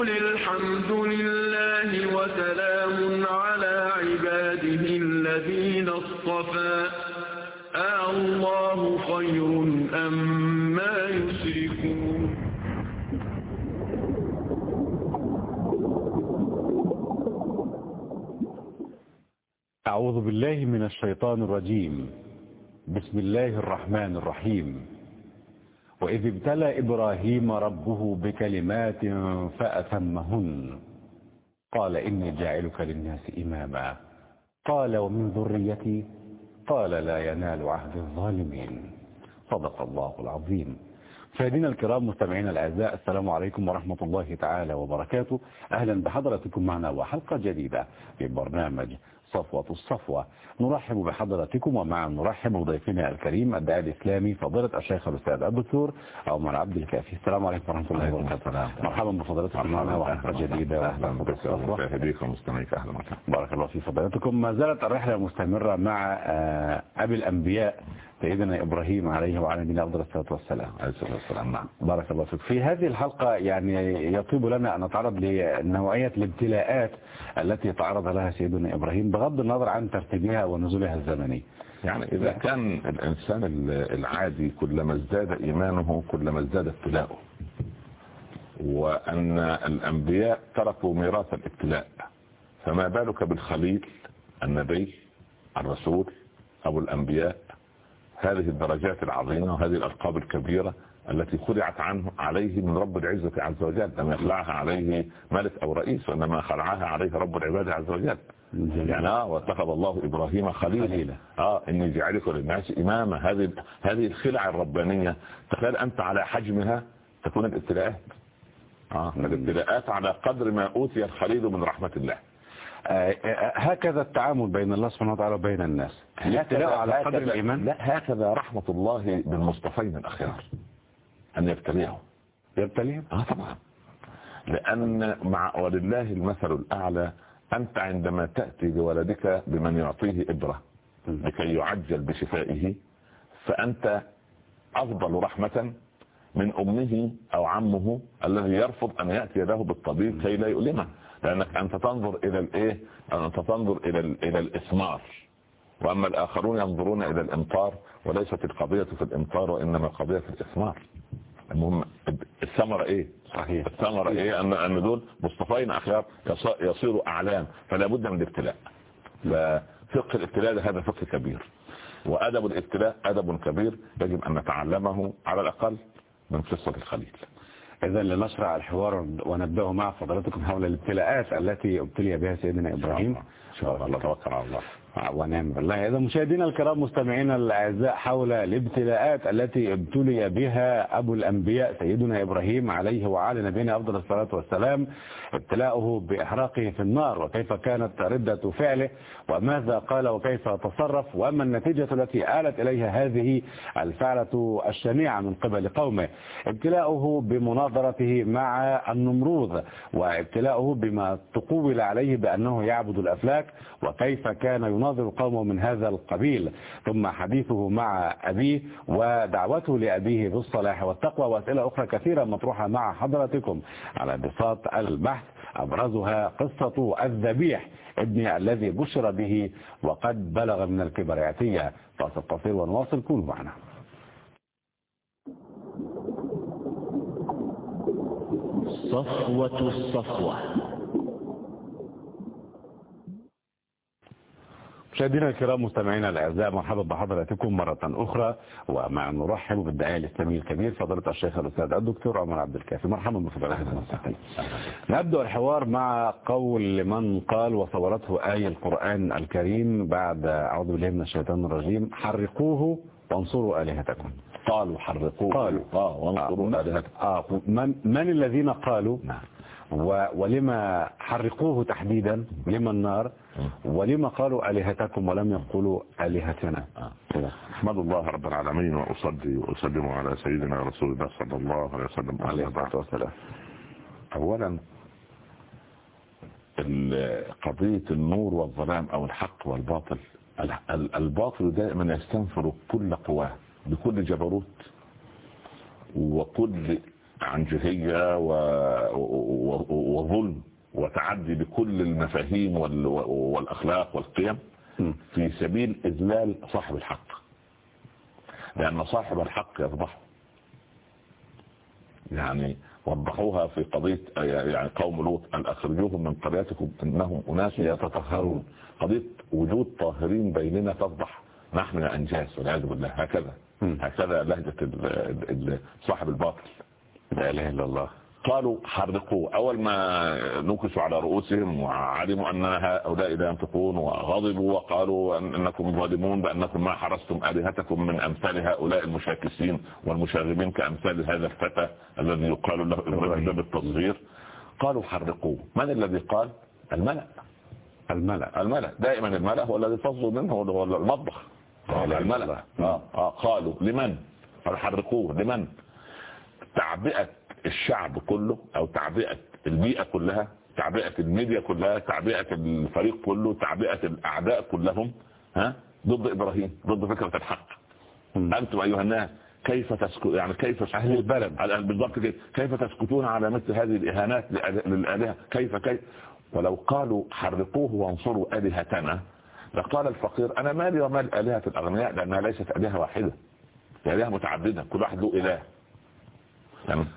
وقل الحمد لله وسلام على عباده الذين اصطفى آه الله خير أم ما يشركون أعوذ بالله من الشيطان الرجيم. بسم الله الرحمن الرحيم. وإذ ابتلى إبراهيم ربه بكلمات فأتمهن. قال إني جاعلك للناس إماما. قال ومن ذريتي؟ قال لا ينال عهد الظالمين. صدق الله العظيم. مشاهدينا الكرام مستمعينا الأعزاء السلام عليكم ورحمة الله تعالى وبركاته. أهلا بحضراتكم معنا وحلقة جديدة في برنامج صفوة الصفوة. نرحب بحضراتكم ومع نرحب بضيفنا الكريم الداعي الإسلامي فضيلة الشيخ الأستاذ الدكتور عمر عبد الكافي. السلام عليكم ورحمة الله وبركاته. مرحبا بفضيلتكم معنا وحلقة جديدة أهلا بك ومشاهديك ومستمعيك أهلا وسهلا. بارك الله في فضيلتكم. ما زالت الرحلة مستمرة مع أبي الأنبياء سيدنا إبراهيم عليه وعلى نبينا أفضل الصلاة والسلام. عليه الصلاة والسلام. نعم. بارك الله فيك. في هذه الحلقة يعني يطيب لنا أن نتعرض لنوعية الابتلاءات التي تعرض لها سيدنا إبراهيم بغض النظر عن ترتيبها ونزولها الزمني. يعني إذا كان الإنسان العادي كلما ازداد إيمانه كلما ازداد ابتلاؤه. وأن الأنبياء تركوا ميراث الابتلاء. فما بالك بالخليل النبي الرسول أبو الأنبياء؟ هذه الدرجات العظيمة وهذه الألقاب الكبيرة التي خلعت عنه عليه من رب العزة عز وجل لم يخلعها عليه ملك أو رئيس وإنما خلعها عليه رب العباد عز وجل. يعني آه واتخذ الله إبراهيم خليلا. آه إني جعلك للناس إماما. هذه هذه الخلع الربانية. تخيل أنت على حجمها تكون الابتلاءات. آه الابتلاءات على قدر ما أوتي الخليل من رحمة الله. آه هكذا التعامل بين الله سبحانه وتعالى وبين الناس. الابتلاء على قدر الإيمان. لا هكذا رحمة الله بالمصطفين الأخيار. أن يبتليهم. يبتليهم؟ آه طبعا. لأن مع ولله المثل الأعلى أنت عندما تأتي بولدك بمن يعطيه إبرة لكي يعجل بشفائه فأنت أفضل رحمة من أمه أو عمه الذي يرفض أن يأتي له بالطبيب كي لا يؤلمه. لأنك أنت تنظر إلى الإيه؟ أنت تنظر إلى إلى الإثمار. وأما الآخرون ينظرون إلى الإمطار وليست القضية في الإمطار وإنما القضية في الإثمار. المهم الثمرة إيه؟ صحيح. الثمرة إيه؟ ان أن دول مصطفين أخيار يصيروا أعلام فلا بد من الابتلاء. ففقه الابتلاء هذا فقه كبير. وأدب الابتلاء أدب كبير يجب أن نتعلمه على الأقل من قصة الخليل. إذا لنشرع الحوار ونبدأه مع فضلاتكم حول الابتلاءات التي ابتلي بها سيدنا إبراهيم. إن شاء الله. توكل على الله. ونعم بالله. إذا مشاهدينا الكرام مستمعينا الأعزاء حول الابتلاءات التي ابتلي بها أبو الأنبياء سيدنا إبراهيم عليه وعلى نبينا أفضل الصلاة والسلام. ابتلاؤه بإحراقه في النار وكيف كانت ردة فعله. وماذا قال وكيف تصرف وأما النتيجة التي آلت إليها هذه الفعلة الشنيعة من قبل قومه ابتلاؤه بمناظرته مع النمروذ وابتلاؤه بما تقول عليه بأنه يعبد الأفلاك وكيف كان يناظر قومه من هذا القبيل. ثم حديثه مع أبيه ودعوته لأبيه بالصلاح والتقوى وأسئلة أخرى كثيرة مطروحة مع حضراتكم على بساط البحث. أبرزها قصة الذبيح ابني الذي بشر به وقد بلغ من الكبر. يأتيه فاصل قصير ونواصل كونوا معنا. صفوة الصفوة. مشاهدينا الكرام مستمعينا الأعزاء مرحبا بحضراتكم مرة أخرى. ومع نرحب بالداعية الاسلامي الكبير فضيلة الشيخ الأستاذ الدكتور عمر عبد الكافي. مرحبا بفضيلتكم نبدأ الحوار مع قول من قال وصورته آية القرآن الكريم بعد أعوذ بالله من الشيطان الرجيم. حرقوه وانصروا آلهتكم. قالوا حرقوه. قالوا. آه وانصروا آه من, من الذين قالوا؟ نعم. ولما حرقوه تحديدا لما النار؟ ولما قالوا آلهتكم ولم يقولوا آلهتنا؟ أحمد الله رب العالمين وأصلي وأسلم على سيدنا رسول الله صلى الله عليه وسلم. عليه الصلاة والسلام. أولا قضية النور والظلام أو الحق والباطل. الباطل دائما يستنفر كل قواه بكل جبروت وكل عنجهية وظلم. وتعدي بكل المفاهيم والأخلاق والقيم في سبيل إذلال صاحب الحق. لأن صاحب الحق يفضحه. يعني وضحوها في قضية يعني قوم لوط أن أخرجوهم من قريتكم إنهم أناس يتطهرون. قضية وجود طاهرين بيننا تفضح. نحن أنجاز والعياذ بالله. هكذا. هكذا لهجة صاحب الباطل. لا إله إلا الله. قالوا حرقوه. أول ما نكسوا على رؤوسهم وعلموا أن هؤلاء لا ينطقون وغضبوا وقالوا أنكم ظالمون بأنكم ما حرستم آلهتكم من أمثال هؤلاء المشاكسين والمشاغبين كأمثال هذا الفتى الذي يقال له إبراهيم بالتصغير قالوا حرقوه. من الذي قال؟ الملأ. الملأ. الملأ. دائما الملأ هو الذي تصدر منه هو المطبخ. الملأ. آه. آه. قالوا لمن؟ حرقوه. لمن؟ تعبئة الشعب كله أو تعبئة البيئة كلها تعبئة الميديا كلها تعبئة الفريق كله تعبئة الأعداء كلهم ها؟ ضد إبراهيم ضد فكرة الحق. أنتم أيها الناس كيف تسكت يعني كيف أهل البلد. بالضبط كده. كيف تسكتون على مثل هذه الإهانات للآلهة؟ كيف كيف؟ ولو قالوا حرقوه وانصروا آلهتنا لقال الفقير أنا مالي ومال آلهة الأغنياء؟ لأنها ليست آلهة واحدة. آلهة متعدده كل واحد له إله.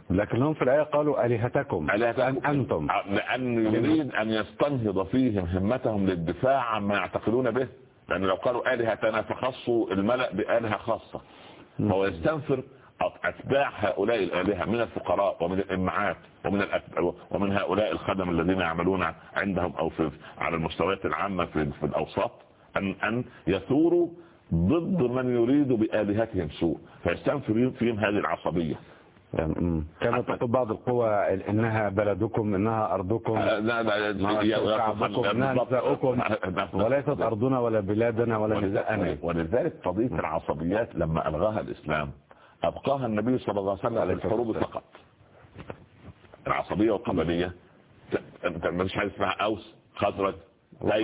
لكنهم في الآية قالوا آلهتكم؟ آلهتكم أنتم. لأن يريد أن يستنهض فيهم همتهم للدفاع عما يعتقدون به. لأن لو قالوا آلهتنا فخصوا الملأ بآلهة خاصة. فهو يستنفر أتباع هؤلاء الآلهة من الفقراء ومن الإمعات ومن ومن هؤلاء الخدم الذين يعملون عندهم أو في على المستويات العامة في, في الأوساط. أن أن يثوروا ضد من يريد بآلهتهم سوء. فيستنفر فيهم هذه العصبية. كما تقول بعض القوى إنها بلدكم إنها أرضكم لا لا شعبكم إنها نساؤكم. وليست أرضنا ولا بلادنا ولا نساءنا. ولذلك قضية العصبيات لما ألغاها الإسلام أبقاها النبي صلى الله عليه وسلم الحروب فقط. العصبية والقبلية أنت مش عايز اسمها أوس خزرج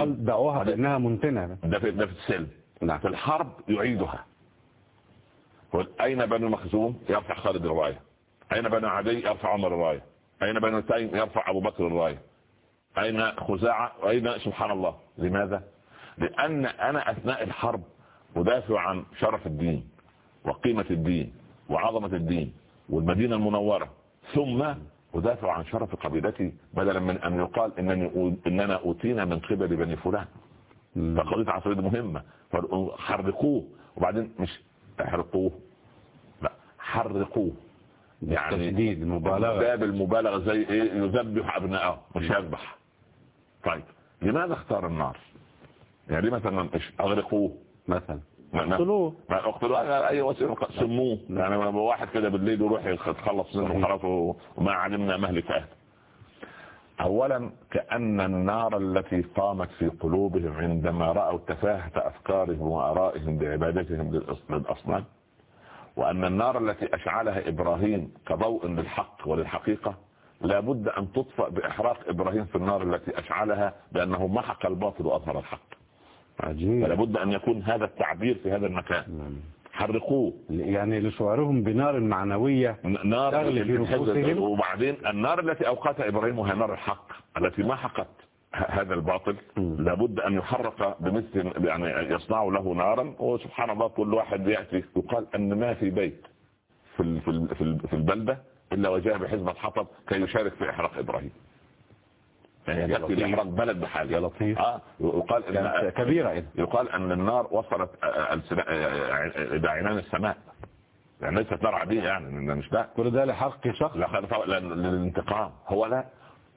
دعوها بانها منتنة. ده في السلم. نعم. في الحرب يعيدها. أين بنو مخزوم؟ يرفع خالد الرايه أين بني عدي يرفع عمر الراية أين بني تيم يرفع أبو بكر الراية أين خزاعة؟ أين سبحان الله؟ لماذا؟ لأن أنا أثناء الحرب أدافع عن شرف الدين وقيمة الدين وعظمة الدين والمدينة المنورة ثم أدافع عن شرف قبيلتي بدلا من أن يقال إنني إننا أوتينا من قبل بني فلان. فقضية عصرية مهمة. فحرقوه. وبعدين مش احرقوه. لا حرقوه. يعني تشديد مبالغة. باب المبالغة زي إيه؟ يذبح أبنائه مش يذبح. طيب لماذا اختار النار؟ يعني مثلا أغرقوه مثلا. اقتلوه. اقتلوه. اي وسيلة سموه. يعني واحد كده بالليل يروح يتخلص منه خلاص وما علمنا مهلك أهل اولا كأن النار التي قامت في قلوبهم عندما رأوا تفاهة أفكارهم وآرائهم بعبادتهم للأصنام وأن النار التي أشعلها إبراهيم كضوء للحق وللحقيقة لابد أن تطفأ بإحراق إبراهيم في النار التي أشعلها بأنه محق الباطل وأظهر الحق. عجيب. لابد أن يكون هذا التعبير في هذا المكان. نعم. حرقوه. يعني لشعورهم بنار معنوية نار في وبعدين النار التي أوقاتها إبراهيم وهي نار الحق التي محقت. هذا الباطل لابد أن يحرق بمثل يعني يصنع له نارا وسبحان الله كل واحد يأتي يقال أن ما في بيت في في في البلدة إلا وجاء بحزمه حطب كي يشارك في إحراق إبراهيم. يعني يكفي لإحراق بلد بحاله يا لطيف. آه يقال إن كبيرة إيه؟ يقال أن النار وصلت آه، آه، إلى عنان السماء. يعني ليست نار عادية يعني مش ده. كل ده لحرق شخص. لا للانتقام. هو لا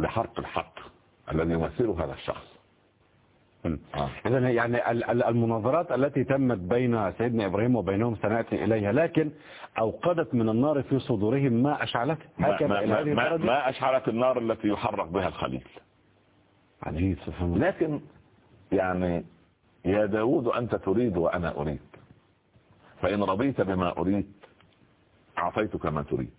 لحرق الحق. الذي يمثله هذا الشخص. آه. اذا يعني المناظرات التي تمت بين سيدنا إبراهيم وبينهم سنأتي إليها لكن أوقدت من النار في صدورهم ما أشعلت. ما, ما, ما, ما أشعلت النار التي يحرق بها الخليل. عجيب سبحان الله. لكن يعني يا داود أنت تريد وأنا أريد. فإن رضيت بما أريد أعطيتك ما تريد.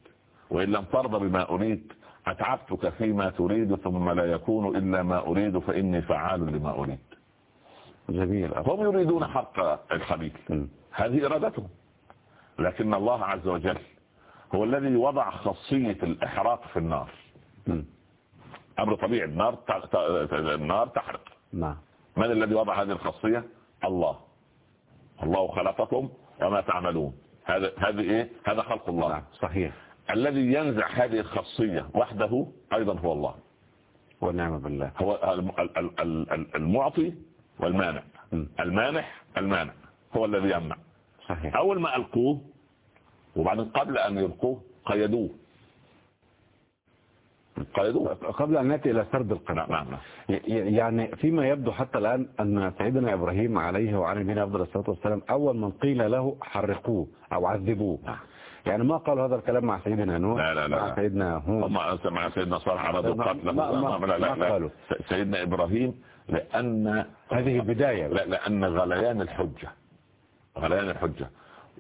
وإن لم ترضى بما أريد أتعبتك فيما تريد ثم لا يكون إلا ما أريد فإني فعال لما أريد. جميل. هم يريدون حق الخبيث. هذه إرادتهم. لكن الله عز وجل هو الذي وضع خاصية الإحراق في النار. أمر طبيعي. النار النار تحرق. نعم. من الذي وضع هذه الخاصية؟ الله. الله خلقكم وما تعملون. هذا هذه إيه؟ هذا خلق الله. نعم صحيح. الذي ينزع هذه الخاصية وحده أيضا هو الله. والنعم بالله. هو الم- ال- ال- ال- ال- المعطي والمانع. المانح المانع. هو الذي يمنع. صحيح. أول ما ألقوه وبعدين قبل أن يلقوه قيدوه. قيدوه. قبل أن نأتي إلى سرد القصة نعم نعم نعم. يعني فيما يبدو حتى الآن أن سيدنا إبراهيم عليه وعلى نبينا أفضل الصلاة والسلام أول من قيل له حرقوه أو عذبوه. نعم. يعني ما قال هذا الكلام مع سيدنا نوح لا لا لا. مع سيدنا هود. مع سيدنا صالح ما- ما- لا لا قالوا. سيدنا إبراهيم لأن هذه بداية لا لأن غليان الحجة. غليان الحجة.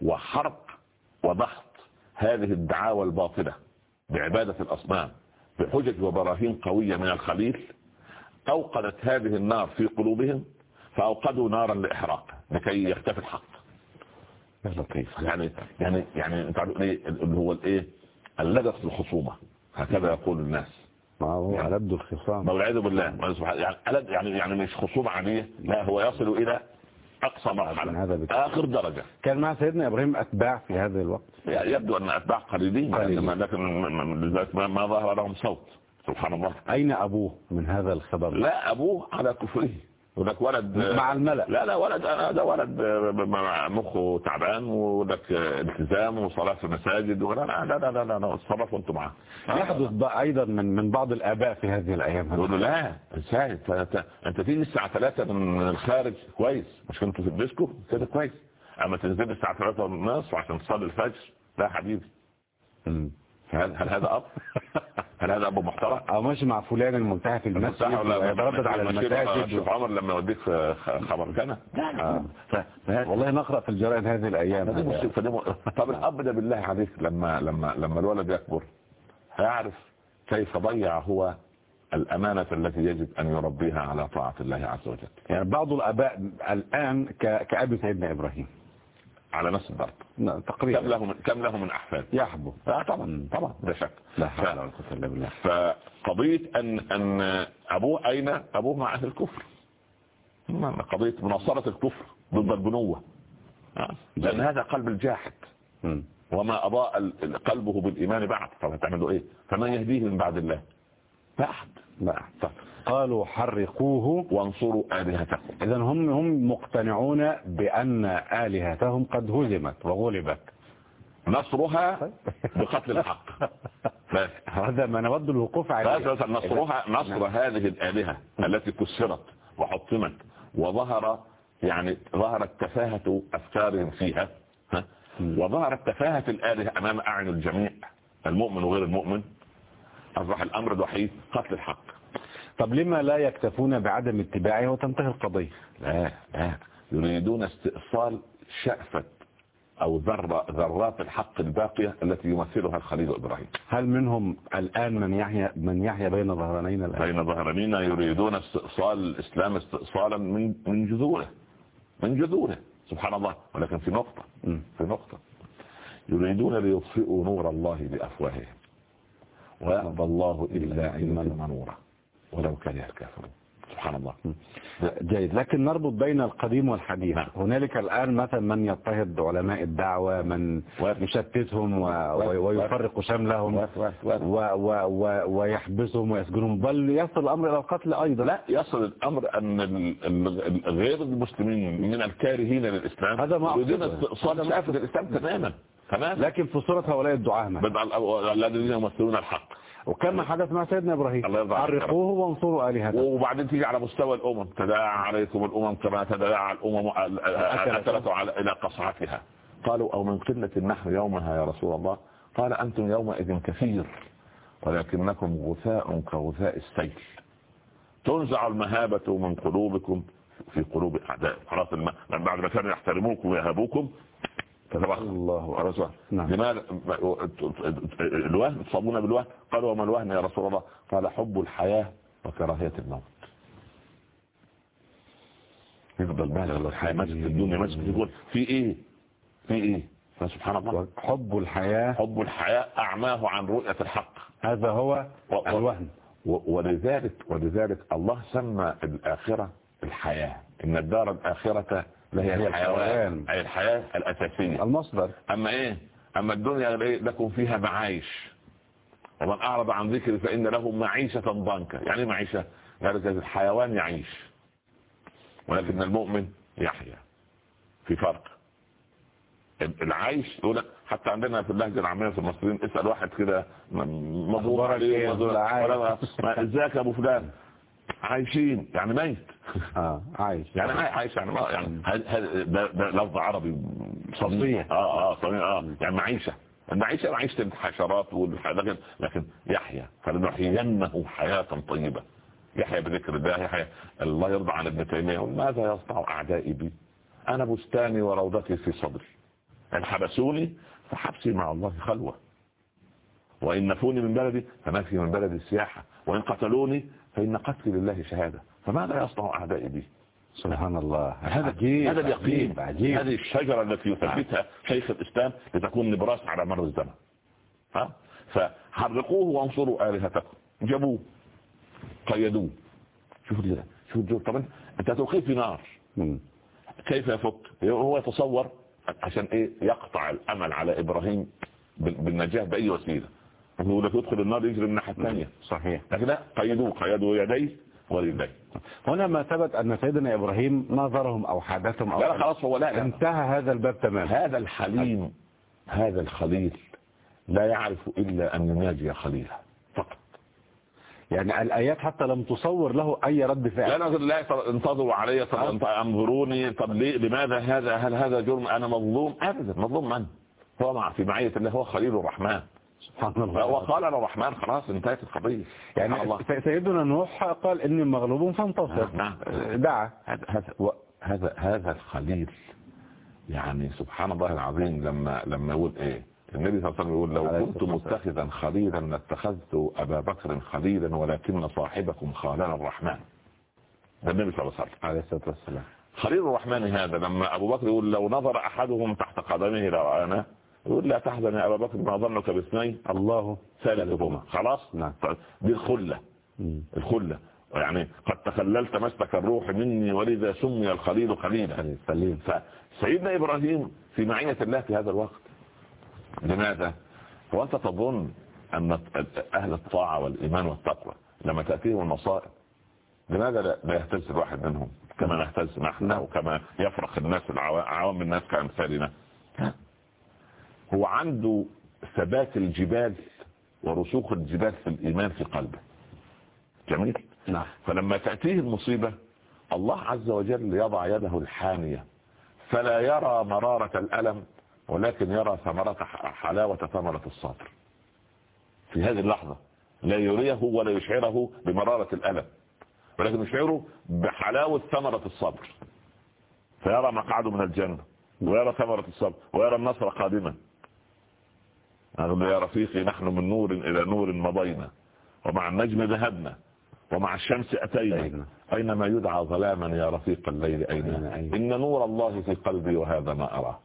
وحرق وضغط هذه الدعاوى الباطلة بعبادة الأصنام بحجج وبراهين قوية من الخليل أوقدت هذه النار في قلوبهم فأوقدوا نارا لإحراق لكي يختفي الحق. يا لطيف. يعني يعني يعني انت عارف إيه اللي هو الايه؟ في الخصومه هكذا يقول الناس. ما هو يعني- ألد الخصام. والعياذ بالله. يعني ألد- يعني يعني مش خصومة عاديه لا هو يصل إلى أقصى من هذا مرحله بكثير. آخر درجة. كان مع سيدنا إبراهيم أتباع في هذا الوقت. يعني يبدو أن أتباع قليلين قليلين. لكن لذلك ما- ظهر لهم صوت. سبحان الله. أين أبوه من هذا الخبر؟ لا أبوه على كفره. هناك ولد مع الملأ. لا لا ولد أنا ده ولد مع مخه تعبان ولك التزام وصلاة في المساجد ولا لا لا لا لا, لا, لا اتصرفوا أنتم معاه يحدث بقى أيضا من من بعض الآباء في هذه الأيام. يقول له لا إزاي أنت تيجي الساعة 3 من الخارج كويس. مش كنتوا في الديسكو؟ كده كويس. أما تنزل الساعة 3 ونص عشان تصلي الفجر لا حبيبي. هل, هل هذا أب؟ هل هذا أب محترم؟ أو ماشي مع فلان الملتحي في المسجد؟ ويتردد على المساجد شوف عمر لما يوديك في خ- خبر كان آه. ف- فهذا- والله نقرأ في الجرائد هذه الأيام. طب الأب ده بالله عليك لما لما لما الولد يكبر هيعرف كيف ضيع هو الأمانة التي يجب أن يربيها على طاعة الله عز وجل؟ يعني بعض الآباء الآن ك- كأبي سيدنا إبراهيم. على نفس الضرب نعم، كم تقريبا له من كم له من أحفاد؟ يحبو آه طبعا طبعا. لا شك. لا حول ولا قوة إلا بالله. فقضية ان أن أبوه أين أبوه؟ مع أهل الكفر. ما- قضية مناصرة الكفر ضد البنوة. آه. لأن هذا قلب الجاحد. وما أضاء قلبه بالإيمان بعد. طب هتعملوا إيه؟ فمن يهديه من بعد الله؟ لا احد لا طيب. قالوا حرقوه وانصروا آلهتكم. إذا هم هم مقتنعون بأن آلهتهم قد هزمت وغلبت. نصرها بقتل الحق. هذا ما نود الوقوف عليه. نصرها نصر هذه الآلهة التي كسرت وحطمت وظهر يعني ظهرت تفاهة أفكارهم فيها ها؟ وظهرت تفاهة الآلهة أمام أعين الجميع المؤمن وغير المؤمن. أصبح الأمر الوحيد قتل الحق. طب لما لا يكتفون بعدم اتباعه وتنتهي القضية؟ لا لا. يريدون استئصال شأفة أو ذرة ذرات الحق الباقية التي يمثلها الخليل إبراهيم. هل منهم الآن من يحيا من يحيا بين ظهرانين الآن؟ بين ظهرانين يريدون استئصال الإسلام استئصالا من من جذوره. من جذوره. سبحان الله. ولكن في نقطة. في نقطة. يريدون ليطفئوا نور الله بأفواههم. ويأبى الله إلا أن يتم نوره ولو كره الكافرون. سبحان الله. جيد. لكن نربط بين القديم والحديث. نعم. هنالك الآن مثلا من يضطهد علماء الدعوة من. يشتتهم و... ويفرق شملهم. و... ويحبسهم ويسجنهم. بل يصل الأمر إلى القتل أيضا. لا يصل الأمر أن ال- ال- ال- غير المسلمين من الكارهين للإسلام هذا ما يريدون. استئصال شافة الإسلام تماما. تماما لكن في صورة هؤلاء الدعاة الذين يمثلون الحق. وكما حدث مع سيدنا إبراهيم. الله يرضى عنك. حرقوه وانصروا آلهتكم وبعدين تيجي على مستوى الأمم. تداعى عليكم الأمم كما تداعى الأمم أكلت. على إلى قصعتها. قالوا أو من قلة نحن يومها يا رسول الله؟ قال أنتم يومئذ كثير ولكنكم غثاء كغثاء السيل. تنزع المهابة من قلوبكم في قلوب اعدائكم خلاص بعد ما كانوا يحترموكم ويهابوكم تتبخر الله بقى. نعم. لماذا؟ الوهن؟ تصابون بالوهن؟ قالوا وما الوهن يا رسول الله؟ قال حب الحياة وكراهية الموت. يفضل بالغ الحياة ماسك الدنيا ماسك يقول في إيه؟ في إيه؟ فسبحان الله. حب الحياة. حب الحياة أعماه عن رؤية الحق. هذا هو و- الوهن. ولذلك ولذلك الله سمى الآخرة الحياة إن الدار الآخرة لهي هي الحيوان. أي الحياة الأساسية. المصدر. أما إيه؟ أما الدنيا إيه؟ لكم فيها معايش. ومن أعرض عن ذكري فإن له معيشة ضنكا. يعني إيه معيشة؟ يعني الحيوان يعيش. ولكن المؤمن يحيا. في فرق. العيش يقول لك حتى عندنا في اللهجة العامية في المصريين اسأل واحد كده م- مضغوط أخبارك عليه إيه؟ ما- إزيك يا أبو فلان؟ عايشين يعني ميت. آه عايش. يعني عاي- عايش يعني ما يعني هل- هل- ده, ده لفظ عربي صحيح. آه آه صحيح آه. يعني معيشة. المعيشة معيشة الحشرات والح- لكن يحيا فلنحيينه حياة طيبة. يحيى بذكر الله يحيى الله يرضى عن ابن تيمية. ماذا يصنع أعدائي بي؟ أنا بستاني وروضتي في صدري. إن حبسوني فحبسي مع الله خلوة. وإن نفوني من بلدي فنفي من بلدي السياحة. وإن قتلوني فإن قتلي لله شهادة. فماذا يصنع أعدائي بي؟ سبحان الله. هذا عجيب هذا اليقين. عجيب, عجيب. هذه الشجرة التي يثبتها شيخ الإسلام لتكون نبراس على مر الزمن. ها؟ فحرقوه وانصروا آلهتكم. جابوه. قيدوه. شوف ال- شوف الجو طبعا أنت هتلقيه في نار؟ مم. كيف يفك؟ هو يتصور عشان إيه؟ يقطع الأمل على إبراهيم بال- بالنجاة بأي وسيلة. يقول لك يدخل النار يجري من الناحية الثانية. صحيح. لكن لا قيدوه قيدوا يديه ورجليه هنا ما ثبت أن سيدنا إبراهيم نظرهم أو حدثهم أو لا لا خلاص هو لا لا انتهى هذا الباب تماما. هذا الحليم هذا الخليل لا يعرف إلا أن يناجي خليله فقط. يعني الآيات حتى لم تصور له أي رد لا فعل لا لا طب انتظروا علي طب انت- أنظروني طب ليه لماذا هذا؟ هل هذا جرم؟ أنا مظلوم؟ ابدا مظلوم من؟ هو مع في معية الله هو خليل الرحمن. سبحان الله وقال الرحمن خلاص انتهت القضية. يعني الله. سيدنا نوح قال إني مغلوب فانتصر. نعم. دعا. هذا هذا الخليل. يعني سبحان الله العظيم لما لما يقول إيه؟ النبي صلى الله عليه وسلم يقول لو كنت. متخذا خليلا لاتخذت أبا بكر خليلا ولكن صاحبكم خالنا الرحمن. ده النبي صلى الله عليه وسلم. عليه الصلاة والسلام. خليل الرحمن هذا لما أبو بكر يقول لو نظر أحدهم تحت قدمه لو أنا يقول لا تحزن يا أبا بكر ما ظنك باثنين الله ثالثهما. خلاص؟ نعم. طيب، دي الخلة. مم. الخلة. يعني قد تخللت مسلك الروح مني ولذا سمي الخليل خليلا. فسيدنا إبراهيم في معية الله في هذا الوقت. لماذا؟ هو أنت تظن أن أهل الطاعة والإيمان والتقوى لما تأتيهم المصائب لماذا لا يهتز الواحد منهم؟ كما نهتز نحن أو كما يفرح الناس العوا- عوام الناس كأمثالنا. هو عنده ثبات الجبال ورسوخ الجبال في الإيمان في قلبه. جميل؟ نعم. فلما تأتيه المصيبة الله عز وجل يضع يده الحانية فلا يرى مرارة الألم ولكن يرى ثمرة حلاوة ثمرة الصبر في هذه اللحظة لا يريه ولا يشعره بمرارة الألم ولكن يشعره بحلاوة ثمرة الصبر فيرى مقعده من الجنة ويرى ثمرة الصبر ويرى النصر قادما. له يا رفيقي نحن من نور إلى نور مضينا ومع النجم ذهبنا ومع الشمس أتينا. أينما يدعى ظلاما يا رفيق الليل أين؟ أين أين؟ إن نور الله في قلبي وهذا ما أراه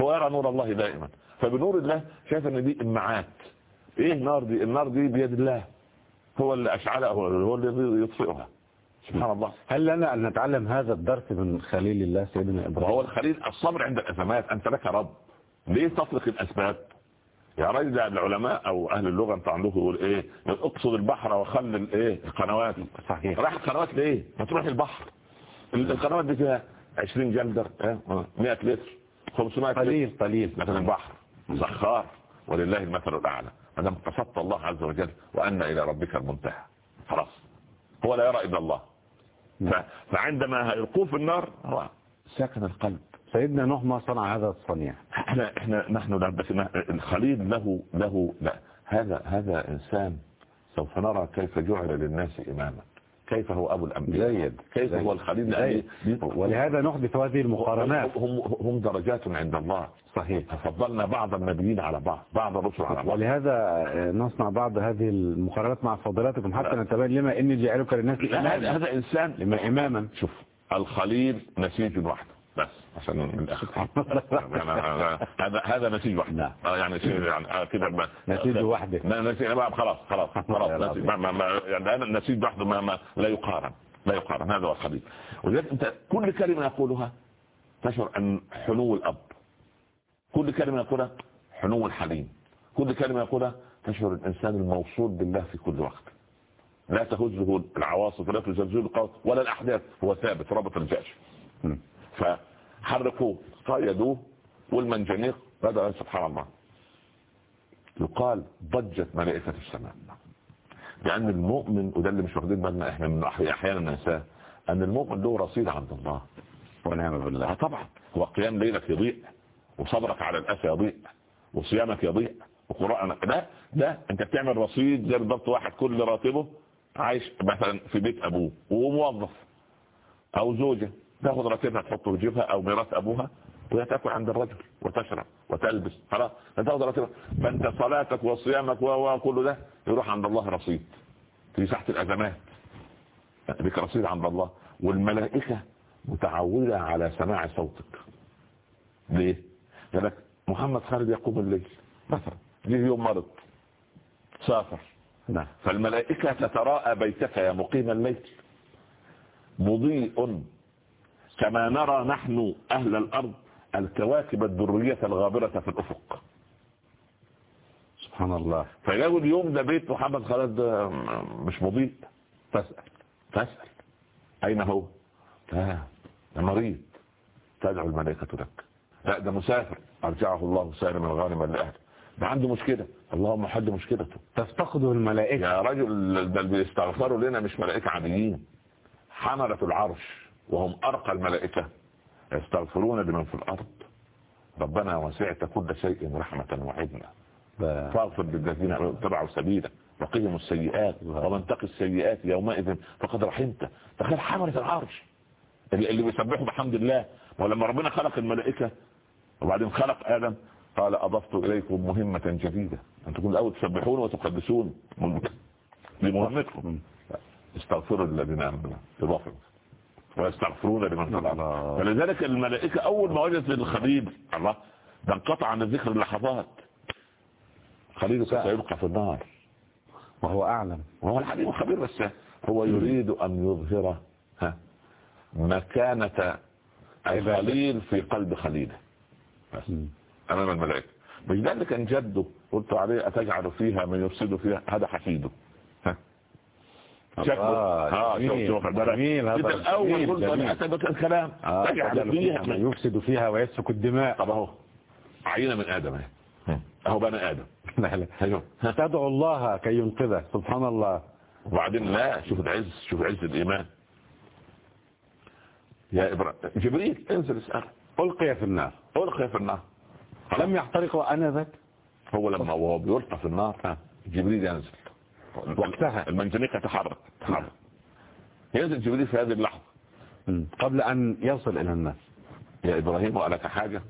هو يرى نور الله دائما. فبنور الله شايف إن دي امعات إيه النار دي؟ النار دي بيد الله. هو اللي أشعلها هو اللي يطفئها. سبحان الله. هل لنا أن نتعلم هذا الدرس من خليل الله سيدنا إبراهيم؟ وهو الخليل الصبر عند الأزمات. أنت لك رب. ليه تطلق الاسباب يا راجل ده العلماء أو أهل اللغة أنت عندكم يقول إيه اقصد البحر وخل الايه القنوات. صحيح. راح القنوات ليه؟ ما تروح البحر. القنوات دي فيها 20 جندر آه، 100 لتر 500 لتر قليل قليل. لكن البحر سخار ولله المثل الأعلى. ما دام قصدت الله عز وجل وأن إلى ربك المنتهى. خلاص. هو لا يرى إلا الله. ف- فعندما يلقوه في النار هو ساكن القلب. سيدنا نوح ما صنع هذا الصنيع. إحنا إحنا نحن بس الخليل له له لا. هذا هذا انسان سوف نرى كيف جعل للناس إماما. كيف هو أبو الأنبياء؟ جيد كيف. هو الخليل؟ ولهذا نحدث هذه المقارنات. هم, هم, درجات عند الله. صحيح. ففضلنا بعض النبيين على بعض. بعض الرسل على بعض. ولهذا نصنع بعض هذه المقارنات مع فضيلتكم حتى نتبين لما إني جعلك للناس هذا إنسان. لما إماما. شوف الخليل نسيج بس عشان الآخر. هذا هذا نسيج واحد يعني يعني كده نسيج واحدة. بقى خلاص خلاص خلاص. يعني النسيج وحده ما, ما لا يقارن. لا يقارن. هذا هو ولذلك أنت كل كلمة يقولها تشعر أن حنو الأب. كل كلمة يقولها حنو الحليم كل كلمة يقولها تشعر الإنسان الموصول بالله في كل وقت. لا تهزه العواصف ولا تزلزل القوس ولا الأحداث. هو ثابت رابط الجيش. مم. فحرقوه قيدوه والمنجنيق بدأ سبحان الله. يقال ضجت ملائكة السماء. لأن المؤمن وده اللي مش واخدين بالنا إحنا من أحيانا ننساه أن المؤمن له رصيد عند الله. ونعم بالله. طبعا. هو قيام ليلك يضيع وصبرك على الأسى يضيع وصيامك يضيع وقرآن ده ده أنت بتعمل رصيد زي بالضبط واحد كل راتبه عايش مثلا في بيت أبوه وموظف أو زوجة. تأخذ راتبها تحطه في جيبها أو ميراث أبوها وهي تأكل عند الرجل وتشرب وتلبس خلاص. تاخذ راتبها فأنت صلاتك وصيامك وكل ده يروح عند الله رصيد. في ساحة الأزمات. بك رصيد عند الله. والملائكة متعودة على سماع صوتك. ليه؟ قال لك محمد خالد يقوم الليل. مثلا. جه يوم مرض. سافر. نعم. فالملائكة تتراءى بيتك يا مقيم الليل. مضيء كما نرى نحن أهل الأرض الكواكب الدرية الغابرة في الأفق. سبحان الله. فيلاقوا اليوم ده بيت محمد خالد ده مش مضيء. تسأل تسأل أين هو؟ لا ده مريض. تدعو الملائكة لك. لا ده مسافر. أرجعه الله سالما غانما لأهله. ده عنده مشكلة. اللهم حل مشكلته. تفتقده الملائكة. يا رجل ده اللي بيستغفروا لنا مش ملائكة عاديين. حملة العرش. وهم أرقى الملائكة يستغفرون لمن في الأرض. ربنا وسعت كل شيء رحمة وعلما ب- فاغفر للذين اتبعوا سبيلك وقهم السيئات ومن تقي السيئات يومئذ فقد رحمته. تخيل حملة العرش. اللي بيسبحوا بحمد الله. ولما ربنا خلق الملائكة وبعدين خلق آدم قال أضفت إليكم مهمة جديدة. أن تكونوا الأول تسبحون وتقدسون. لمهمتكم. استغفروا للذين آمنوا. إضافة ويستغفرون لمن الأرض الله. فلذلك الملائكة أول ما وجدت الخليل الله ده انقطع عن الذكر لحظات خليل سيلقى في النار. وهو أعلم. وهو الحليم خبير بس. هو يريد أن يظهر ها مكانة الخليل في قلب خليله. أمام الملائكة. مش ده اللي كان جده قلت عليه أتجعل فيها من يفسد فيها؟ هذا حفيده. شكله. آه شوف جميل. هذا. الأول قلت الكلام. آه، يفسد فيها ويسفك الدماء. طب أهو. عينة من آدم أهي. أهو بني آدم. لا لا. تدعو الله كي ينقذه. سبحان الله. وبعدين لا شوف العز شوف عز الإيمان. يا إبراهيم جبريل انزل اساله ألقي في النار. ألقي في النار. لم يحترق آنذاك؟ هو لما وهو بيلقى في النار. جبريل ينزل. وقتها. المنجنيق يتحرك تحرك. ينزل جبريل في هذه اللحظة. قبل أن يصل إلى الناس. يا إبراهيم وألك حاجة؟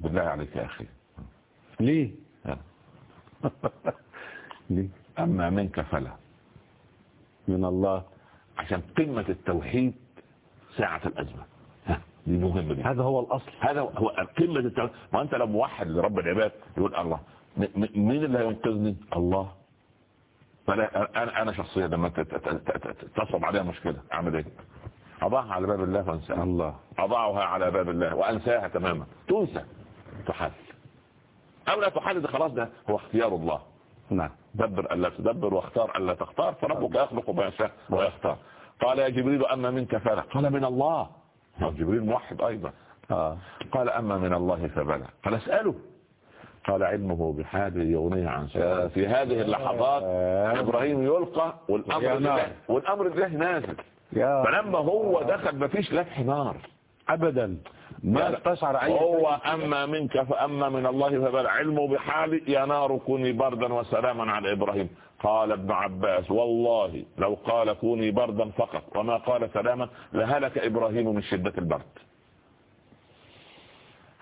بالله عليك يا أخي. ليه؟ ها. ليه؟ أما منك فلا. من الله. عشان قمة التوحيد ساعة الأزمة. دي مهمة دي هذا هو الأصل. هذا هو قمة التوحيد. ما أنت لو موحد لرب العباد يقول الله. مين اللي هينقذني؟ الله. فانا أنا أنا شخصيا لما ت- ت- ت- ت- تصب عليها مشكلة أعمل إيه؟ أضعها على باب الله وانساها الله. أضعها على باب الله وأنساها تماما. تنسى. تحل أو لا تحل خلاص ده هو اختيار الله. نعم. دبر الا تدبر واختار الا تختار فربك يخلق ما يشاء ويختار. قال يا جبريل اما منك فلا. قال من الله. هو جبريل موحد أيضا. آه. قال أما من الله فبلى. قال اساله قال علمه بحاله يغنيه عن سؤال في هذه اللحظات آه. إبراهيم يلقى نار. الله والأمر الله نازل. يا فلما هو دخل مفيش لفح نار أبدا. ما ما تشعر أي هو أما منك فأما من الله فبل علمه بحالي يا نار كوني بردا وسلاما على إبراهيم. قال ابن عباس والله لو قال كوني بردا فقط وما قال سلاما لهلك إبراهيم من شدة البرد.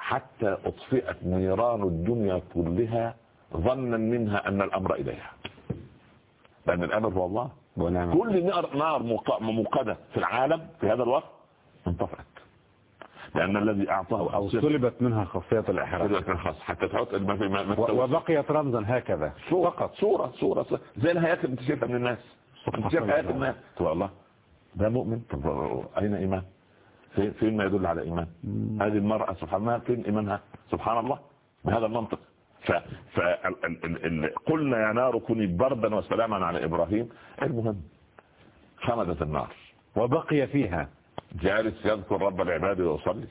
حتى أطفئت نيران الدنيا كلها ظنا منها أن الأمر إليها. لأن الأمر هو الله. ونعم كل نار نار موق- موقدة في العالم في هذا الوقت انطفأت. لأن الذي أعطاه أو سلبت منها خاصية الإحرام حتى تحط ما في ما وبقيت رمزا هكذا. فقط. صورة صورة زي الهياكل انت شايفها من الناس. انت شايف هياكل الناس. تقول الله ده مؤمن؟ أين إيمان؟ فين فين ما يدل على إيمان. هذه المرأة سبحان الله فين إيمانها؟ سبحان الله. بهذا المنطق. ف... ف... قلنا يا نار كوني بردا وسلاما على إبراهيم. المهم خمدت النار. وبقي فيها. جالس يذكر رب العباد ويصلي.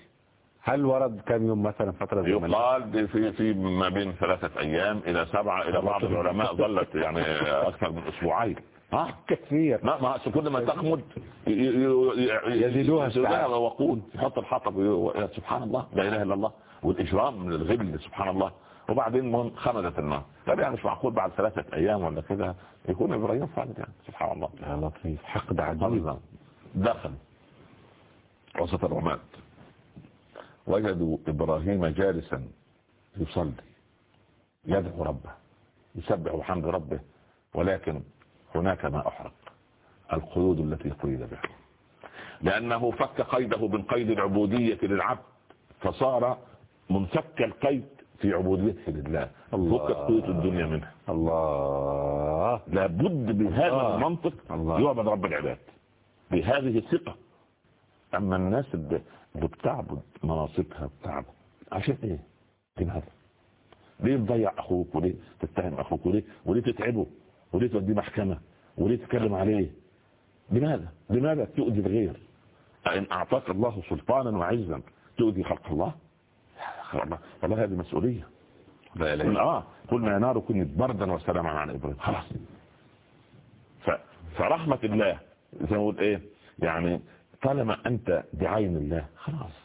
هل ورد كم يوم مثلا فترة زمنية؟ يقال في في ما بين ثلاثة أيام إلى سبعة إلى بعض العلماء ظلت يعني أكثر من أسبوعين. آه كثير. ما ما كل ما تخمد يزيدوها وقود يحط الحطب سبحان الله لا إله إلا الله والإجرام من الغل سبحان الله. وبعدين خمدت النار طب يعني مش معقول بعد ثلاثة أيام ولا كده يكون إبراهيم صادق يعني؟ سبحان الله. يا لطيف. حقد عجيب. دخل وسط الرماد. وجدوا إبراهيم جالسا يصلي. يدعو ربه. يسبح بحمد ربه. ولكن هناك ما أحرق. القيود التي قيد بها. لأنه فك قيده بالقيد العبودية للعبد فصار منفك القيد في عبوديته لله. فكت قيود الدنيا منها الله. لابد بهذا. المنطق يعبد رب العباد. بهذه الثقة. أما الناس اللي بتعبد مناصبها بتعبد. عشان إيه؟ لماذا؟ ليه تضيع أخوك؟ وليه تتهم أخوك؟ وليه وليه تتعبه؟ وليه توديه محكمة وليه تتكلم عليه. لماذا؟ لماذا تؤذي الغير؟ ان أعطاك الله سلطانا وعزا تؤذي خلق الله؟ والله هذه مسؤولية. لا قل آه قلنا يا نار كنت بردا وسلاما على إبراهيم. خلاص. ف... فرحمة الله. زي ما إيه يعني طالما أنت بعين الله خلاص.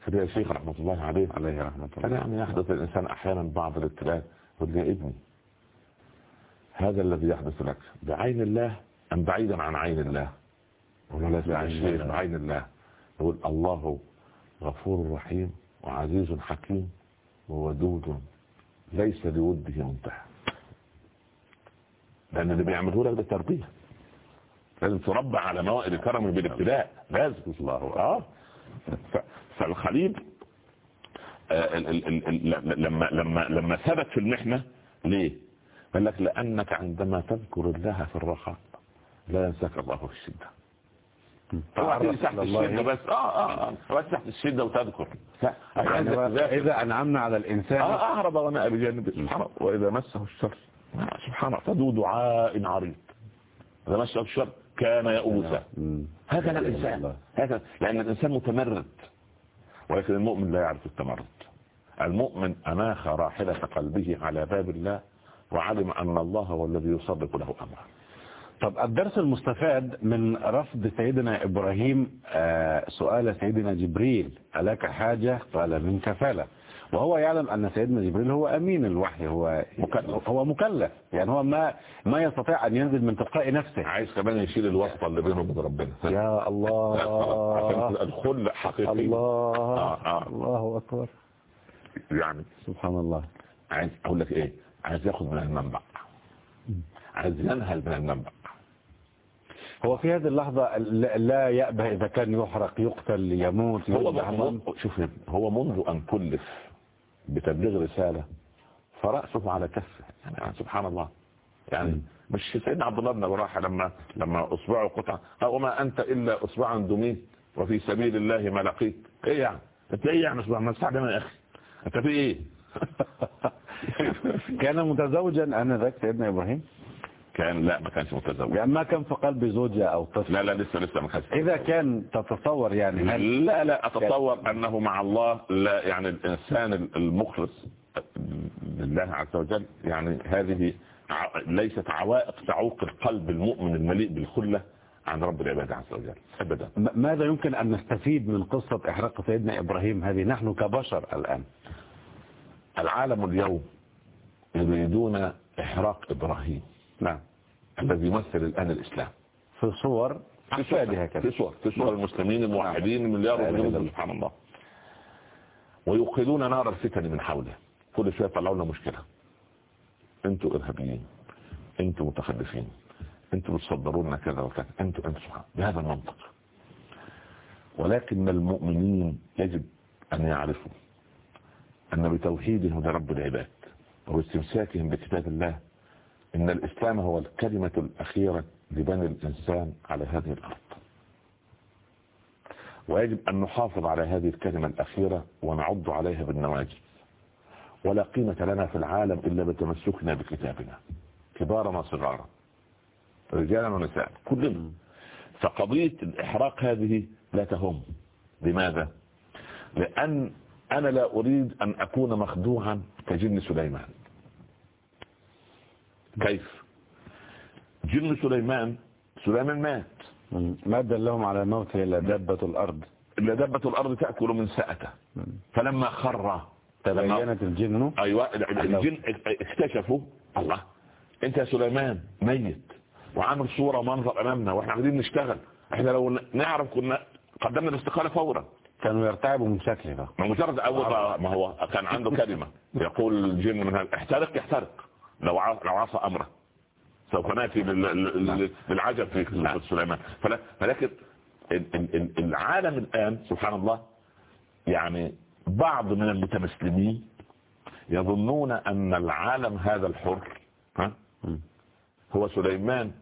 فده يا شيخ رحمة الله عليه. عليه رحمة الله. يعني يحدث الإنسان أحيانا بعض الابتلاء يقول يا ابني هذا الذي يحدث لك. بعين الله أم بعيدا عن عين الله؟ ولا بعين, بعين الله؟ يقول الله غفور رحيم وعزيز حكيم وودود ليس لوده منتهى. لأن اللي بيعمله لك ده تربية. لازم تربى على موائد الكرم بالابتلاء. لازم. الله. آه. فالخليل آه لما لما لما ثبت في المحنة ليه؟ قال لك لأنك عندما تذكر الله في الرخاء لا ينساك الله في الشدة. اوعى تحت الشدة بس. آه آه آه. تحت الشدة وتذكر. يعني إذا أنعمنا على الإنسان. آه أهرب وناء بجانب سبحانه وإذا مسه الشر. سبحانه فذو دعاء عريض. إذا مسه الشر كان يئوسا هكذا الإنسان هكذا لأن الإنسان متمرد. ولكن المؤمن لا يعرف التمرد. المؤمن أناخ راحلة قلبه على باب الله وعلم أن الله هو الذي يصدق له أمره. طب الدرس المستفاد من رفض سيدنا إبراهيم آه، سؤال سيدنا جبريل ألك حاجة؟ قال من كفالة. وهو يعلم أن سيدنا جبريل هو أمين الوحي هو مكلف. هو مكلف. يعني هو ما ما يستطيع أن ينزل من تلقاء نفسه. عايز كمان يشيل الواسطة اللي بينه وبين ربنا. يا الله. الخل حقيقي. الله. آه آه. الله أكبر. يعني سبحان الله. عايز أقول لك إيه؟ عايز ياخذ من المنبع. عايز ينهل من المنبع. هو في هذه اللحظة لا يأبه إذا كان يحرق يقتل يموت هو شوف هو منذ أن كلف بتبليغ رسالة فرأسه على كفه. يعني سبحان الله. يعني مش سيدنا عبد الله بن راحة لما لما أصبعه قطع. وما أنت إلا اصبعا دميت وفي سبيل الله ما لقيت إيه يعني؟ أنت إيه يعني أصبع؟ ما تستعدنا يا أخي. أنت في إيه؟ كان متزوجا. ذاك سيدنا إبراهيم. كان لا ما كانش متزوج. يعني ما كان في قلب زوجة أو طفل. لا لا لسه لسه ما كانش. إذا كان تتصور يعني هل لا لا أتصور كان أنه مع الله لا يعني الإنسان المخلص لله عز وجل يعني هذه ليست عوائق تعوق القلب المؤمن المليء بالخلة عن رب العباد عز وجل أبدا. ماذا يمكن أن نستفيد من قصة إحراق سيدنا إبراهيم؟ هذه نحن كبشر الآن. العالم اليوم يريدون إحراق إبراهيم. نعم. الذي يمثل الآن الإسلام. في صور أحفادها في صور. في صور. المسلمين الموحدين المليار سبحان الله. ويوقدون نار الفتن من حوله كل شوية يطلعوا لنا مشكلة. أنتوا إرهابيين. أنتوا متخلفين. أنتوا بتصدروا لنا كذا وكذا. أنتوا أنتوا بهذا المنطق. ولكن المؤمنين يجب أن يعرفوا أن بتوحيدهم لرب العباد واستمساكهم بكتاب الله إن الإسلام هو الكلمة الأخيرة لبني الإنسان على هذه الأرض. ويجب أن نحافظ على هذه الكلمة الأخيرة ونعض عليها بالنواجذ. ولا قيمة لنا في العالم إلا بتمسكنا بكتابنا. كبارا وصغارا رجالا ونساء كلنا. فقضية الإحراق هذه لا تهم. لماذا؟ لأن أنا لا أريد أن أكون مخدوعا كجن سليمان. كيف؟ جن سليمان سليمان مات. ما دلهم على موته إلا دابة الأرض. إلا دابة الأرض تأكل من سأته فلما خر تبينت الجن. أيوة الجن اكتشفوا الله أنت يا سليمان ميت. وعامل صورة منظر أمامنا وإحنا عايزين نشتغل. إحنا لو نعرف كنا قدمنا الاستقالة فورا. كانوا يرتعبوا من شكله ده ما مجرد أول ما هو كان عنده كلمة يقول الجن من احترق يحترق. لو لو عصى أمره. سوف نأتي للعجب في قصة سليمان. فلكن العالم الآن سبحان الله يعني بعض من المتمسلمين يظنون أن العالم هذا الحر ها؟ هو سليمان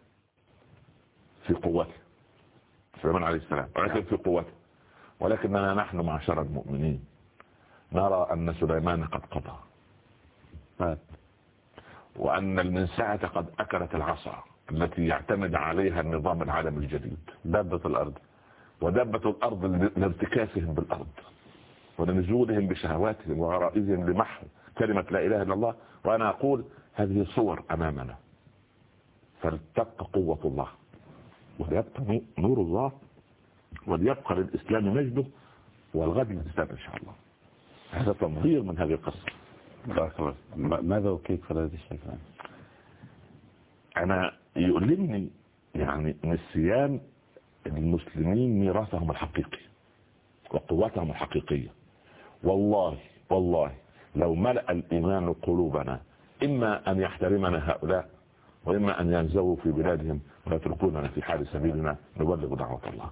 في قوته. سليمان عليه السلام ولكن في قوته. ولكننا نحن معشر المؤمنين. نرى أن سليمان قد قضى. وأن المنسعة قد أكلت العصا التي يعتمد عليها النظام العالمي الجديد. دبة الأرض. ودبة الأرض لارتكاسهم بالأرض ولنزولهم بشهواتهم وغرائزهم لمحو كلمة لا إله إلا الله. وأنا أقول هذه صور أمامنا. فلتبقى قوة الله. وليبقى نور الله وليبقى للإسلام مجده والغد للإسلام إن شاء الله. هذا تنظير من هذه القصة. ماذا وكيف فضيلة الشيخ أنا يؤلمني يعني نسيان المسلمين ميراثهم الحقيقي وقوتهم الحقيقية. والله والله لو ملأ الإيمان قلوبنا إما أن يحترمنا هؤلاء وإما أن ينزووا في بلادهم ويتركوننا في حال سبيلنا نبلغ دعوة الله.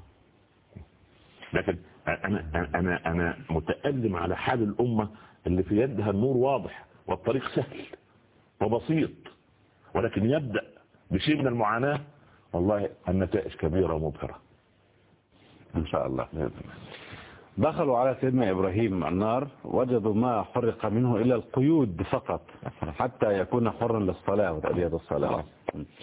لكن أنا, أنا, أنا متألم على حال الأمة اللي في يدها النور واضح والطريق سهل وبسيط ولكن يبدأ بشيء من المعاناة. والله النتائج كبيرة ومبهرة. إن شاء الله. دخلوا على سيدنا إبراهيم النار وجدوا ما حرق منه إلا القيود فقط حتى يكون حرا للصلاة وتأدية الصلاة.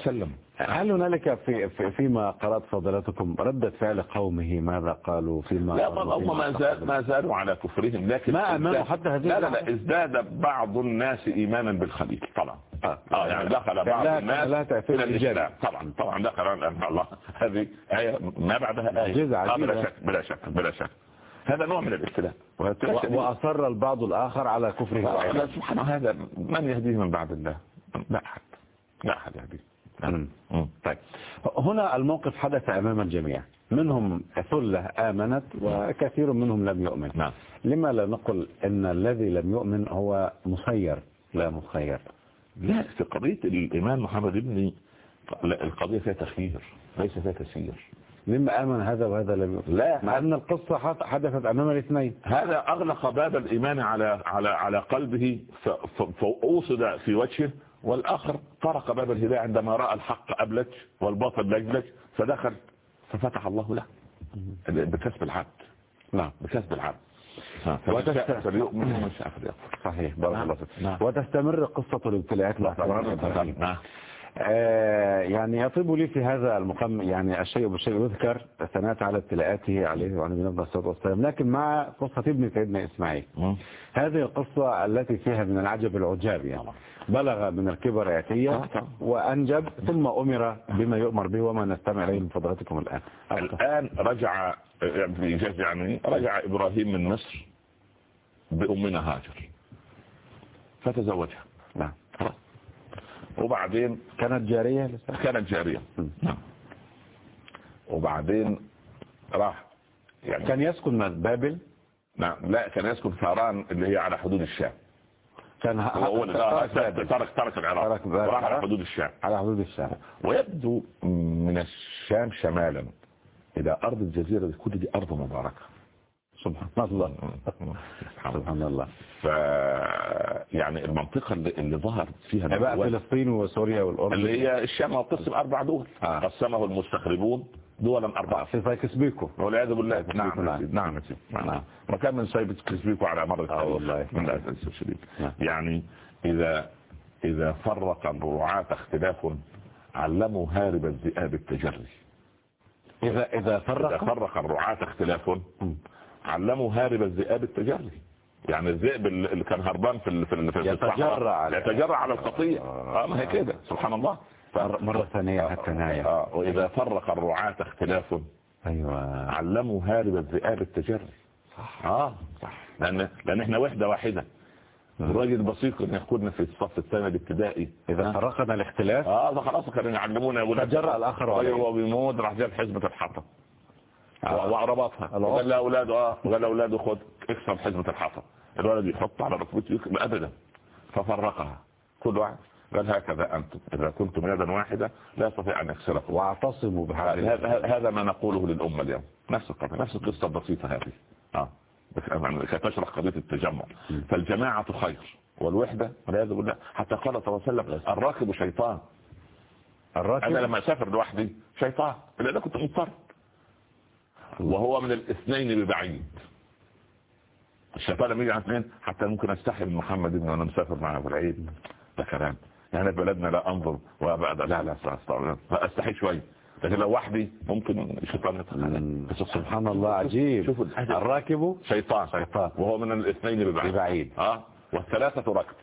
سلم. هل هنالك في, في فيما قرأت فضلاتكم ردة فعل قومه؟ ماذا قالوا؟ فيما لا هم ما, زال ما زالوا على كفرهم لكن ما أمنوا حتى هذه لا لا, لا ازداد بعض الناس إيمانا بالخليل طبعا. آه. آه يعني دخل بعض الناس لا إلى الإسلام. طبعا طبعا دخل الله هذه آية ما بعدها آية. آه بلا شك بلا شك بلا شك. هذا نوع من الابتلاء وأصر البعض الآخر على كفره سبحان هذا من يهديه من بعد الله؟ لا أحد. لا أحد يهديه. طيب. هنا الموقف حدث أمام الجميع. منهم ثلة آمنت وكثير منهم لم يؤمن. نعم. لما لا نقول أن الذي لم يؤمن هو مسير؟ لا مخير لا في قضية الإيمان محمد ابني القضية فيها تخيير ليس فيها تسيير. لما آمن هذا وهذا لم يؤمن. لا مع أن القصة حدثت أمام الاثنين. هذا أغلق باب الإيمان على على على قلبه فأوصد في وجهه والآخر طرق باب الهداية عندما رأى الحق أبلج والباطل لجلج فدخل ففتح الله له. بكسب العبد. نعم. بكسب العبد. صحيح. بارك الله فيك. نعم. وتستمر قصة الابتلاءات نعم. يعني يطيب لي في هذا المقام يعني الشيء بالشيء يذكر ثناء على ابتلاءاته عليه وعلى النبي الصلاة والسلام لكن مع قصة ابن سيدنا إسماعيل هذه القصة التي فيها من العجب العجاب يعني. بلغ من الكبر عتية وأنجب ثم أمر بما يؤمر به وما نستمع إليه من فضلاتكم الآن. الآن رجع يعني رجع إبراهيم من مصر بأمنا هاجر فتزوجها. نعم. وبعدين كانت جارية لسه. كانت جارية. نعم. وبعدين راح. يعني كان يسكن بابل؟ نعم. لا كان يسكن فاران اللي هي على حدود الشام. كان هو ترك ترك العراق. وراح على حدود الشام. على حدود الشام. ويبدو من الشام شمالا إلى أرض الجزيرة كل دي أرض مباركة. سبحان الله. سبحان الله. ف يعني المنطقة اللي, اللي ظهر فيها بقى فلسطين وسوريا والأردن. اللي هي الشام قسم أربع دول. قسمه المستخربون دولا أربعة. في سايكس بيكو والعياذ بالله. نعم، نعم. نعم. نعم نعم نعم. نعم. وكان من سايكس بيكو على مر التاريخ. والله. من الأسف الشديد. يعني إذا إذا فرق الرعاة اختلاف علموا هارب الذئاب التجري. إذا إذا إذا فرق فرق الرعاة اختلاف علموا هارب الذئاب التجري. يعني الذئب اللي كان هربان في في الصحراء. على- يتجرأ على القطيع. آه ما هي كده. سبحان الله. مرة ثانية حتى نهاية آه، وإذا فرق الرعاة اختلاف. أيوة. علموا هارب الذئاب التجري. صح. آه. صح. لأن لأن إحنا وحدة واحدة. الراجل البسيط كان ياخدنا في الصف الثاني الابتدائي. آه. فرقنا الاختلاف. آه ده خلاص كانوا يعلمونا يقول تجرأ الآخر عليه. هو بيموت راح جاب حزمه الحطب آه. وعربطها العصر. وقال لاولاده آه. وقال لاولاده خد اكسر حزمة الحطب الولد يحط على ركبته ابدا. ففرقها. كل واحد. قال هكذا أنتم. إذا كنتم يدا واحدة لا يستطيع أن يكسركم. واعتصموا بحبل هذا ما نقوله للأمة اليوم. نفس القضية. نفس القصة البسيطة هذه. آه. بس يعني كانت تشرح قضية التجمع. فالجماعة خير. والوحدة والعياذ بالله. حتى قال صلى الله عليه وسلم الراكب شيطان. الراكب؟ أنا لما أسافر لوحدي شيطان. إلا أنا كنت مضطر وهو من الاثنين ببعيد الشيطان لما يجي على اثنين حتى ممكن أستحي من محمد ابني وأنا مسافر معه في العيد. ده كلام. يعني بلدنا لا أنظر وابعد لا لا أستحي شوي. لكن لو وحدي ممكن الشيطان سبحان الله عجيب. شوفوا الراكب شيطان. شيطان. وهو من الاثنين ببعيد ببعيد. آه والثلاثة ركب.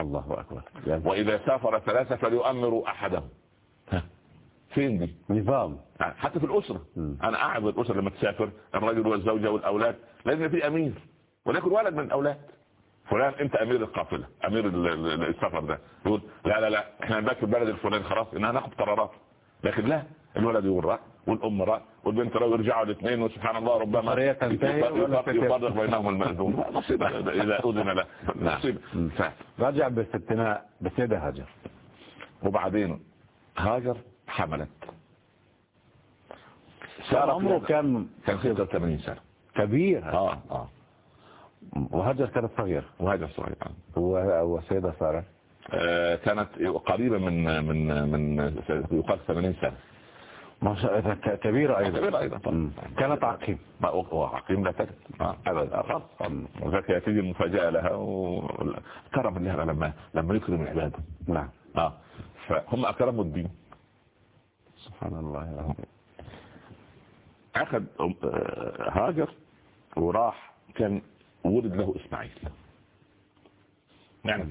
الله أكبر. وإذا سافر ثلاثة فليؤمروا أحدهم. فين دي؟ نظام. حتى في الأسرة. مم. أنا قاعد الأسرة لما تسافر الرجل والزوجة والأولاد. لازم في أمير. ولكن ولد من الأولاد. فلان أنت أمير القافلة. ال- السفر ده. يقول لا لا لا إحنا نبات في البلد الفلاني خلاص. إنها ناخد قرارات. لكن لا. الولد يقول رأي والأم رأي والبنت رأي ويرجعوا الاثنين وسبحان الله ربما يفرق- بينهم المأذون. نصيب. إذا أذن له. نصيب. ف- رجع بالستينات بسيدة هاجر وبعدين هاجر حملت. كان عمره كان كان 86 سنة. كبير. آه آه. وهاجر كانت صغير. وهذا صغير هو والسيدة سارة. آه كانت قريبة من من من يقال 80 سنة. ما شاء الله كبيرة أيضا. كبيرة أيضا. طبعا كانت عقيم. عقيم لا تجد. آه، ابدا. خلاص. وذاك تيجي المفاجأة لها وكرم الله لما لما يكرم العباد. نعم. آه فهم أكرموا الدين. سبحان الله يا أخذ آه، هاجر وراح كان ولد له إسماعيل. ما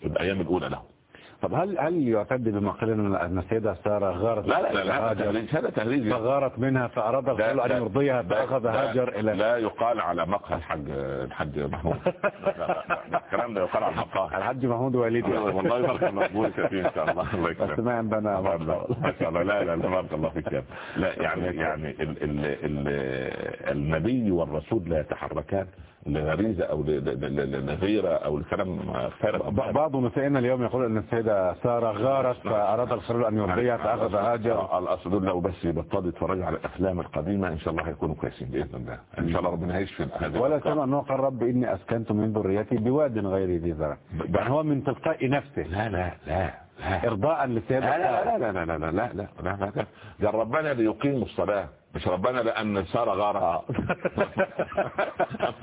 في الأيام الأولى له. طب هل هل يعتد بما قيلنا إن السيده سارة غارت لا لا لا, لا هذا تهريج فغارت منها فأراد الغلو أن يرضيها فأخذ هاجر إلى لا يقال على مقهى الحاج الحاج محمود. الكلام ده يقال على مقهى الحاج محمود وليدي يعني. والله يبارك مقبول كثير إن شاء الله. الله يكرمك. بس ما عندنا ما شاء الله. لا لا بارك الله فيك لا يعني يعني النبي والرسول لا يتحركان. لغريزه أو ل- ل- ل- لغيره أو لكلام فارغ بعض نسائنا اليوم يقول ان السيدة سارة غارت فأراد الرسول أن يرضيها فأخذ هاجر الاصل لو بس يبطلوا يتفرجوا على الافلام القديمه ان شاء الله هيكونوا كويسين باذن الله ان شاء الله ربنا هيشفي ولا. سمع أنه قال رب إني أسكنت من ذريتي بواد غير ذي زرع يعني هو من تلقاء نفسه لا لا لا لا إرضاء للسيدة لا سارة لا لا لا لا لا لا لا لا لا لا ده ربنا ليقيم الصلاة مش ربنا لأن سارة غارة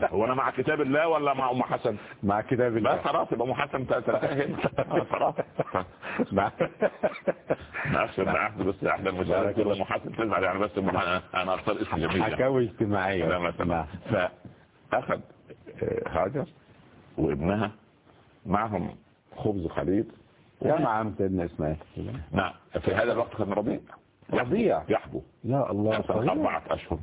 هو أنا مع كتاب الله ولا مع أم حسن؟ مع كتاب لا الله خلاص يبقى أم حسن هنا خلاص. مع- عهد بس إحنا مش كده أم حسن تزعل يعني بس أنا أختار اسم جميل يعني. حكاوي اجتماعية. نعم. فأخذ آه، هاجر وابنها معهم خبز خليط. كم عام سيدنا إسماعيل. نعم. في هذا الوقت كان ربيع ربيع. يحبو. يا الله أربعة أشهر.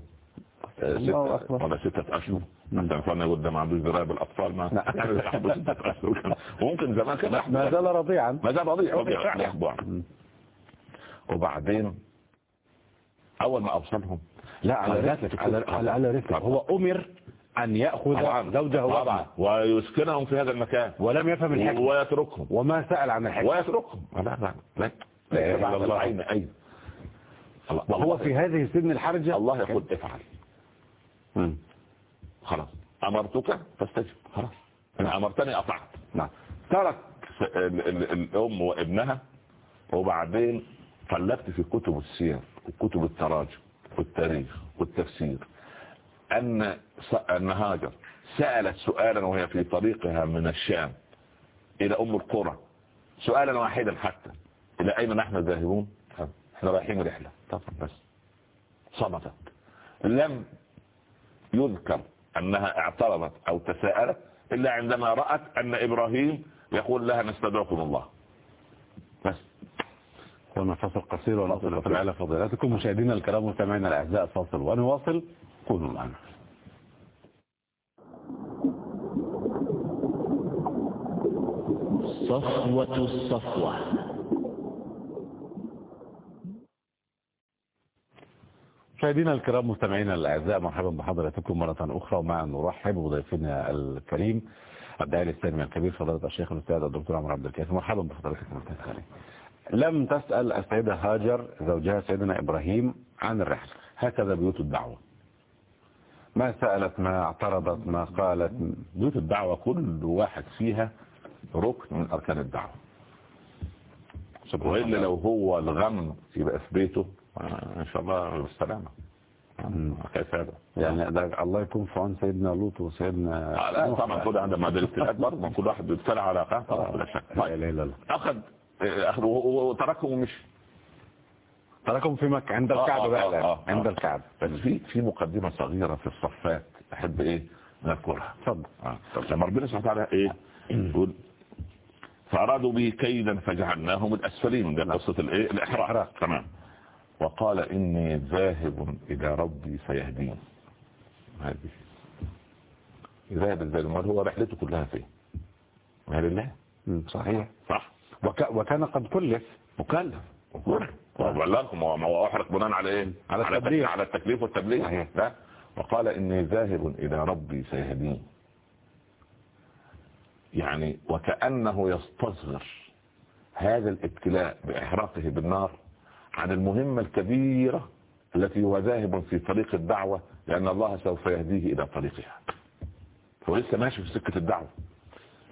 آه، الله ستة أكبر. ولا ستة أشهر. مثلا فانا ده ما عندوش دراية بالأطفال ما. يحبوا ستة أشهر. وممكن زمان كان يحبو. ما زال رضيعا. ما زال رضيع رضيع يحبو. وبعدين أول ما أوصلهم لا على رفق. على على, على رفق. هو أمر أن يأخذ زوجه ويسكنهم في هذا المكان. ولم يفهم الحكمة. ويتركهم. وما سأل عن الحكمة. ويتركهم. لا لا لا. لا إله إلا بعد الله. وهو في هذه سن الحرجة؟ الله يقول افعل. خلاص. أمرتك؟ فاستجب. خلاص. أنا أمرتني أطعت. نعم. ترك س- ال- ال- الأم وابنها وبعدين قلبت في كتب السير وكتب التراجم والتاريخ والتفسير. أن س- أن هاجر سألت سؤالا وهي في طريقها من الشام إلى أم القرى. سؤالا واحدا حتى. إلى أين نحن ذاهبون؟ إحنا رايحين رحلة. طبعا بس. صمتت لم يذكر أنها اعترضت أو تساءلت إلا عندما رأت أن إبراهيم يقول لها نستدعكم الله. بس. هنا فاصل قصير ونصل على فضيلتكم مشاهدينا الكرام مستمعينا الأعزاء فاصل ونواصل كونوا معنا. صفوة الصفوة. مشاهدينا الكرام مستمعينا الأعزاء مرحبا بحضراتكم مرة أخرى ومع نرحب بضيفنا الكريم الداعي الاسلامي الكبير فضيلة الشيخ الأستاذ الدكتور عمرو عبد الكافي. مرحبا أستاذ خالد لم تسأل السيدة هاجر زوجها سيدنا إبراهيم عن الرحلة. هكذا بيوت الدعوة. ما سألت ما اعترضت ما قالت. بيوت الدعوة كل واحد فيها ركن من أركان الدعوة. وإلا لو هو الغم يبقى في بيته آه، إن شاء الله. آه، كيف هذا يعني ده الله يكون في عون سيدنا لوط وسيدنا آه، لا. طبعا كل عندما ده الابتلاءات برضه كل واحد بيبتلى على قاه طبعا بلا شك. لا طيب إله إلا الله. أخذ آه، أخذ وهو- وتركهم ومشي تركهم في مكة عند آه، الكعبة آه، بقى آه،. آه، عند آه. الكعبة. بس في في مقدمة صغيرة في الصفات أحب إيه نذكرها. اتفضل. آه. لما ربنا سبحانه وتعالى إيه يقول فأرادوا به كيدا فجعلناهم الأسفلين ده قصة الإيه؟ الإحراق. تمام. وقال إني ذاهب إلى ربي سيهدين هذه ذاهب إزاي امال هو رحلته كلها فين؟ ما لله؟ مم، صحيح. صح. وك... وكان قد كلف. مكلف. وبلغكم هو أحرق بناء على إيه؟ على على التبليغ. على التكليف والتبليغ. صحيح. لا. وقال إني ذاهب إلى ربي سيهدين يعني وكأنه يستصغر هذا الابتلاء بإحراقه بالنار عن المهمة الكبيرة التي هو ذاهب في طريق الدعوة لأن الله سوف يهديه إلى طريقها. هو لسه ماشي في سكة الدعوة.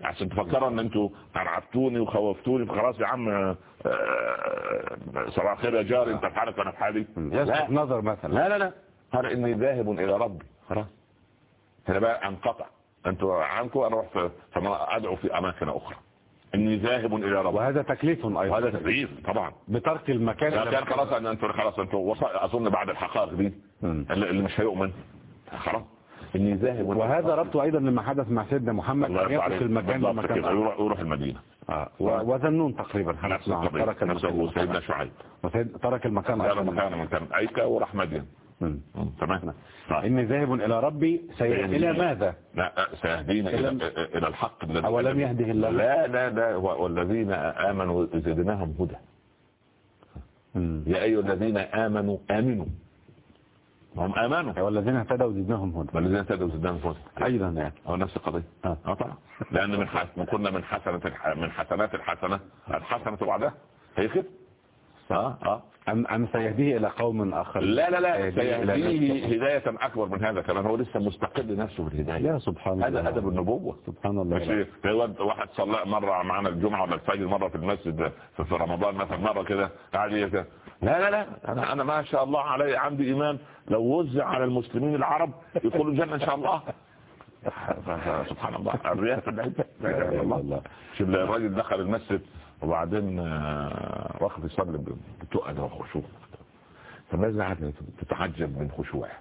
عشان تفكروا إن أنتوا أرعبتوني وخوفتوني فخلاص يا عم آه، آه، صباح الخير يا جاري أنت في حالك وأنا في حالي. يسلك نظر مثلا. لا لا لا. قال إني ذاهب إلى ربي. خلاص. هنا بقى أنقطع. أنتوا عنكم أنا رحت فما أدعو في أماكن أخرى. إني ذاهب إلى ربي وهذا تكليف وهذا أيضا تكليف طبعا بترك المكان لا إلى كان مكان. خلاص أن أنتوا خلاص أنتوا وصل أظن بعد الحقائق دي. اللي مش هيؤمن خلاص إني ذاهب وهذا. ربطه أيضا لما حدث مع سيدنا محمد يرضى يترك. المكان بالضبط لمكان كده. آخر. يروح المدينة آه. و- وذنون تقريبا نفس نعم، ترك المكان وسيدنا شعيب ترك المكان. مكان مكان ايكا وراح مدين مم. مم. تمام. طيب. إني ذاهب إلى ربي سي... إلى ماذا؟ لا سيهدينا إلى لم- إلى الحق الذي أولم يهده الله؟ لا لا لا. والذين آمنوا زدناهم هدى. يا أيها الذين آمنوا آمنوا. هم آمنوا. والذين اهتدوا زدناهم هدى. والذين اهتدوا زدناهم هدى. أيضا يعني. هو نفس القضية. آه. آه طبعا. لأن من حسن كنا من الح... من حسنات الحسنة. الحسنة بعدها هي كده آه آه. أم, أم سيهديه إلى قوم آخر؟ لا لا لا سيهديه هداية أكبر من هذا كمان. هو لسه مستقل نفسه في الهداية. يا سبحان الله. هذا أدب النبوة. سبحان الله. ماشي واحد صلى مرة معنا الجمعة ولا الفجر مرة في المسجد في رمضان مثلا مرة كده قاعد لا لا لا أنا أنا ما شاء الله علي عندي إيمان. لو وزع على المسلمين العرب يدخلوا الجنة إن شاء الله. سبحان الله. الرياء في الله. شوف الراجل دخل المسجد وبعدين آه، واقف يصلي بتقل وخشوع فالناس قاعدة تتعجب من خشوعه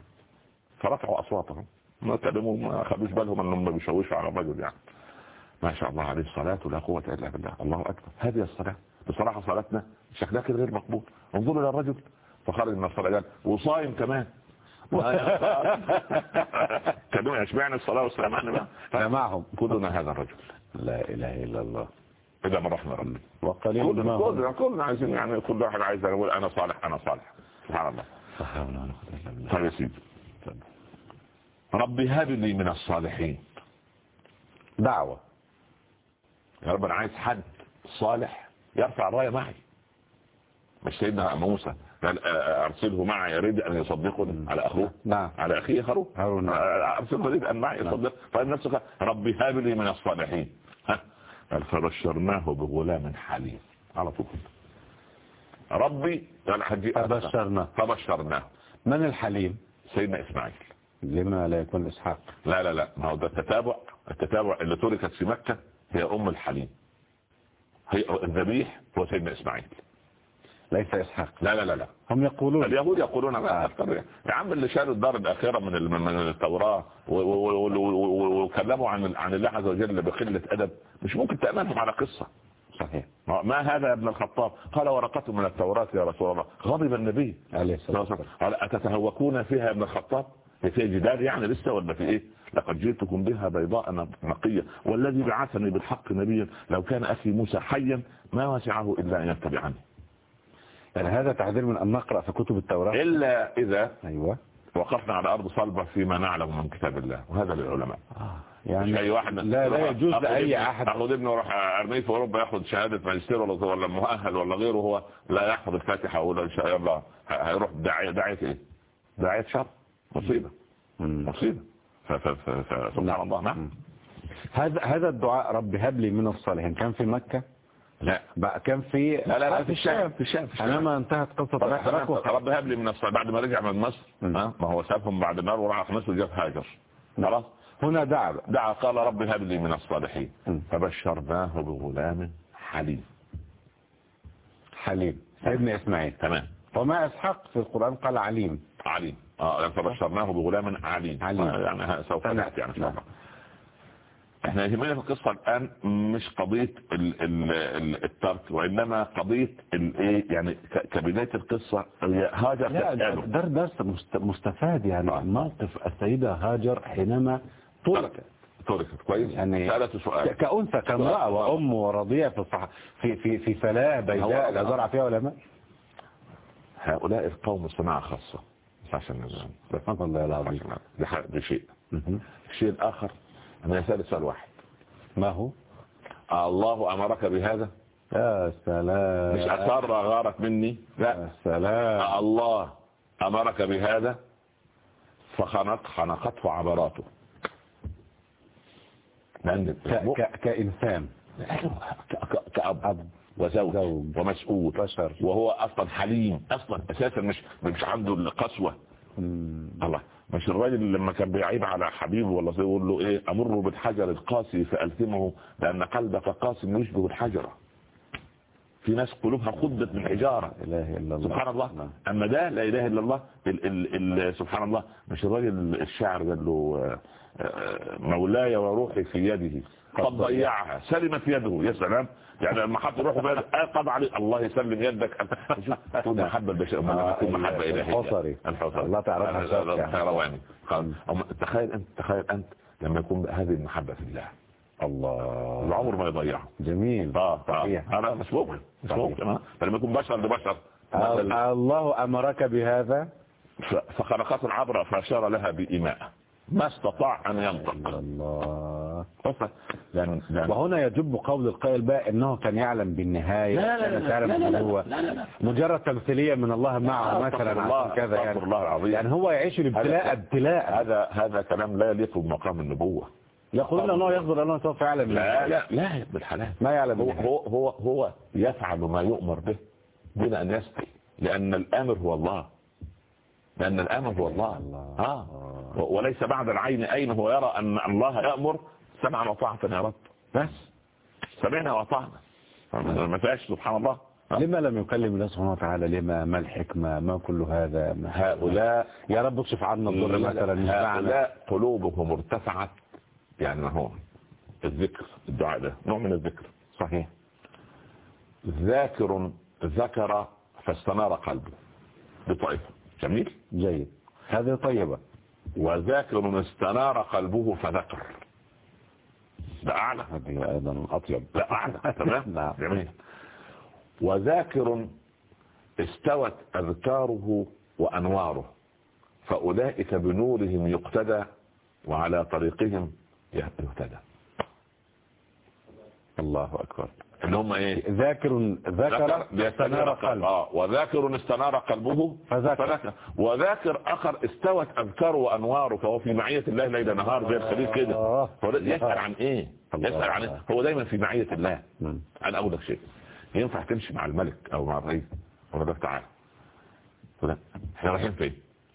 فرفعوا أصواتهم. ما كلموا ما خدوش بالهم إنهم بيشوشوا على الرجل يعني. ما شاء الله عليه الصلاة ولا قوة إلا بالله. الله أكبر. هذه الصلاة. بصراحة صلاتنا شكلها كده غير مقبول. انظروا إلى الرجل. فخرج من الصلاة قال وصايم كمان. كانوا اشمعنى الصلاة والسلام علينا معهم كلنا هذا الرجل. لا إله إلا الله. إذا ما رحنا ربي. وقليل ما كلنا كلنا عايزين يعني كل واحد عايز يقول أنا صالح أنا صالح. سبحان الله. طيب يا سيدي. ربي هب لي من الصالحين. دعوة. يا رب أنا عايز حد صالح يرفع الراية معي. مش سيدنا موسى. قال آه، أرسله معي يريد أن يصدقني على أخوه نعم. على أخيه هارون نعم. آه، أرسله يريد أن معي يصدق. فان نفسك ربي هاب لي من الصالحين. قال فبشرناه بغلام حليم. على طول ربي قال حجي فبشرناه. فبشرناه. من الحليم؟ سيدنا إسماعيل. لما لا يكون إسحاق. لا لا لا. ما هو ده التتابع. التتابع اللي تركت في مكة هي أم الحليم. هي الذبيح هو سيدنا إسماعيل. ليس إسحاق. لا لا لا لا. هم يقولون. اليهود يقولون ما أكثر. يا عم اللي شالوا الدار الأخيرة من من التوراة وكلموا عن عن الله عز وجل بقلة أدب مش ممكن تأمنهم على قصة. صحيح. ما هذا يا ابن الخطاب؟ قال ورقة من التوراة يا رسول الله. غضب النبي. عليه الصلاة والسلام قال أتتهوكون فيها يا ابن الخطاب؟ هي فيها جدال يعني لسه ولا في إيه؟ لقد جئتكم بها بيضاء نقية. والذي بعثني بالحق نبيا لو كان أخي موسى حيا ما وسعه إلا أن يتبعني. يعني هذا تحذير من أن نقرأ في كتب التوراة. إلا إذا أيوة. وقفنا على أرض صلبة فيما نعلم من كتاب الله وهذا للعلماء. مش يعني أي واحد لا لا يجوز لأي أحد. أخذ ابنه وراح أرميه في أوروبا يأخذ شهادة ماجستير ولا ولا مؤهل ولا غيره هو لا يحفظ الفاتحة ولا إن شاء الله هيروح داعية داعية إيه؟ داعية شر. مصيبة. مصيبة. ف- سبحان الله. نعم. هذا هذا الدعاء رب هب لي من الصالحين. كان في مكة لا. بقى كان في لا لا لا في الشام في الشام في الشام. أنا انتهت قصة طب الإحراق إحنا- رب هب لي من الصالح بعد ما رجع من مصر؟ ما هو سابهم بعد النار وراح في مصر وجاب هاجر. خلاص؟ هنا دعا. دعا قال رب هب لي من الصالحين. فبشرناه بغلام حليم. حليم. سيدنا إسماعيل. تمام. وما إسحاق في القرآن قال عليم. عليم. آه فبشرناه بغلام عليم. عليم. يعني سوف. نأتي يعني إن شاء نعم. الله إحنا يهمنا في القصة الآن مش قضية ال ال ال الترك وإنما قضية الايه يعني كبداية القصة هاجر تسأله. ده درس مست- مستفاد يعني آه. موقف السيدة هاجر حينما تركت. تركت. كويس. يعني سألته ك- سؤال. كأنثى كامرأة وأم ورضية في الصح في في في فلاة بيداء لا زرع فيها ولا ماء. هؤلاء القوم صناعة خاصة عشان. بس سبحان الله العظيم. ده شيء. الشيء الآخر أنا أسأل سؤال واحد. ما هو؟ الله أمرك بهذا؟ يا سلام. مش أسر غارت مني؟ لا. يا سلام. الله أمرك بهذا؟ فخنق خنقته عبراته. كإنسان. كأب. أب. وزوج. زوج. ومسؤول. بشر. وهو أصلا حليم. أصلا أساسا مش مش عنده القسوة. الله. مش الراجل لما كان بيعيب على حبيبه ولا يقول له إيه أمر بالحجر القاسي فالتمه لأن قلبك قاسي يشبه الحجره في ناس قلوبها خضت من حجارة. لا إله إلا الله. سبحان الله. نعم. أما ده لا إله إلا الله. ال ال ال سبحان الله. مش الراجل الشاعر قال له آه، آه، مولاي وروحي في يده. قد ضيعها. سلمت يده. يا سلام. يعني لما حط روحه بقى قضى عليه الله يسلم يدك. تكون محبة البشر. آه، تكون محبة إلهية. الحصري. الحصري. الله تعرفها أما تخيل أنت تخيل أنت لما يكون هذه المحبة في الله. الله. العمر ما يضيعه جميل. آه صحيح. أنا مش ممكن مش. ممكن آه. فلما يكون بشر لبشر. آه، الله أمرك بهذا؟ ف- فخنقت العبرة فأشار لها بإيماء. ما استطاع أن ينطق. الله. وهنا يجب قول القائل بقى إنه كان يعلم بالنهاية لا لا لا لا لا لا هو. لا لا لا. مجرد تمثيلية من الله معه لا، مثلا عشان كذا يعني. الله العظيم. يعني هو يعيش الابتلاء ابتلاء هذا هذا كلام لا يليق بمقام النبوة. يقولون إنه يصبر إنه سوف يعلم لا لا لا يا ابن الحلال ما يعلم هو. هو هو هو يفعل ما يؤمر به دون أن يسأل لأن الآمر هو الله. لأن الآمر هو الله. آه. وليس بعد العين أين هو يرى أن الله يأمر. سمعا وطاعة يا رب. بس. سمعنا وأطعنا ما فيهاش سبحان الله. لما لم يكلم الله سبحانه وتعالى لما ما الحكمة ما كل هذا؟ ما هؤلاء؟ يا رب اكشف عنا الضر مثلا هؤلاء قلوبهم ارتفعت. يعني ما هو الذكر الدعاء ده نوع من الذكر. صحيح. ذاكر ذكر فاستنار قلبه بطائفة. جميل؟ جيد. هذه طيبة. وذاكر استنار قلبه فذكر. ده أعلى أيضا أطيب. لا أعلى تمام؟ نعم. جميل. وذاكر استوت أذكاره وأنواره. فأولئك بنورهم يقتدى وعلى طريقهم يهتدى. الله أكبر. اللي هم إيه؟ ذاكر ذكر استنار قلب آه وذاكر استنار قلبه فذكر. وذاكر آخر استوت أذكاره وأنواره فهو في معية الله ليل نهار زي الخليل كده. آه. هو يسأل عن إيه. يسأل عن إيه؟ هو دايما في معية الله. أنا أقول لك شيء. ينفع تمشي مع الملك أو مع الرئيس؟ ولا لك تعالى إحنا رايحين فين؟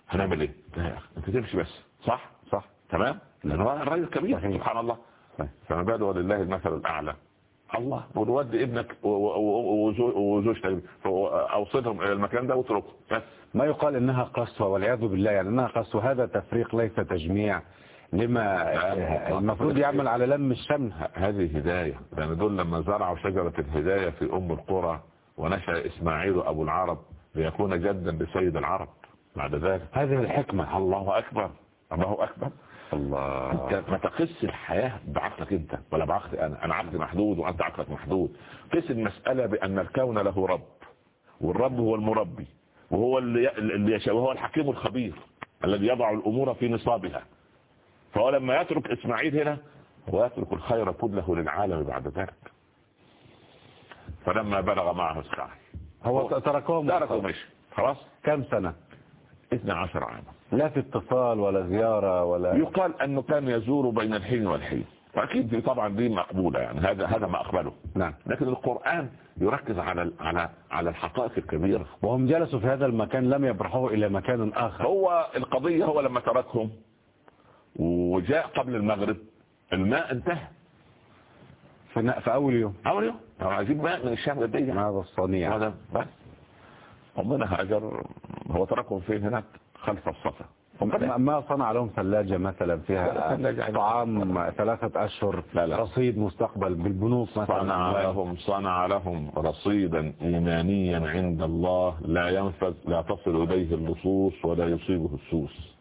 هنعمل إيه؟ لا يا أخي أنت تمشي بس. صح؟ صح. تمام؟ لأن هو الراجل كبير. سبحان الله. فما باله ولله المثل الأعلى. الله ودي ابنك وزوجتك اوصلهم إلى المكان ده واتركه. بس. ما يقال إنها قسوة والعياذ بالله يعني إنها قسوة هذا تفريق ليس تجميع لما المفروض يعمل على لم الشمل. هذه هداية لأن دول لما زرعوا شجرة الهداية في أم القرى ونشأ إسماعيل أبو العرب ليكون جدا لسيد العرب. بعد ذلك. هذه الحكمة. الله أكبر. الله أكبر. الله. انت ما تقيس الحياة بعقلك انت ولا بعقلي أنا. أنا عقلي محدود وأنت عقلك محدود. قيس المسألة بأن الكون له رب والرب هو المربي وهو اللي اللي يشاء وهو الحكيم الخبير الذي يضع الأمور في نصابها. فهو لما يترك إسماعيل هنا هو يترك الخير كله للعالم بعد ذلك. فلما بلغ معه السعي هو تركهم. تركه مشي خلاص. كم سنة؟ 12 عاما. لا في اتصال ولا زيارة ولا يقال أنه كان يزور بين الحين والحين واكيد دي طبعا دي مقبولة يعني. هذا هذا ما أقبله. نعم. لكن القرآن يركز على على على الحقائق الكبيرة. وهم جلسوا في هذا المكان لم يبرحوا إلى مكان آخر. هو القضية هو لما تركهم وجاء قبل المغرب الماء انتهى. في, أول يوم. أول يوم. عايزين ماء من الشام قد إيه هذا الصنيع. هذا بس. ربنا هاجر هو تركهم فين هناك؟ خلف الصفا. ما- صنع لهم ثلاجة مثلا فيها. طعام ثلاثة أشهر لا، لا. رصيد مستقبل بالبنوك صنع مثلا لهم صنع لهم رصيدا إيمانيا عند الله لا ينفذ لا تصل إليه اللصوص ولا يصيبه السوس.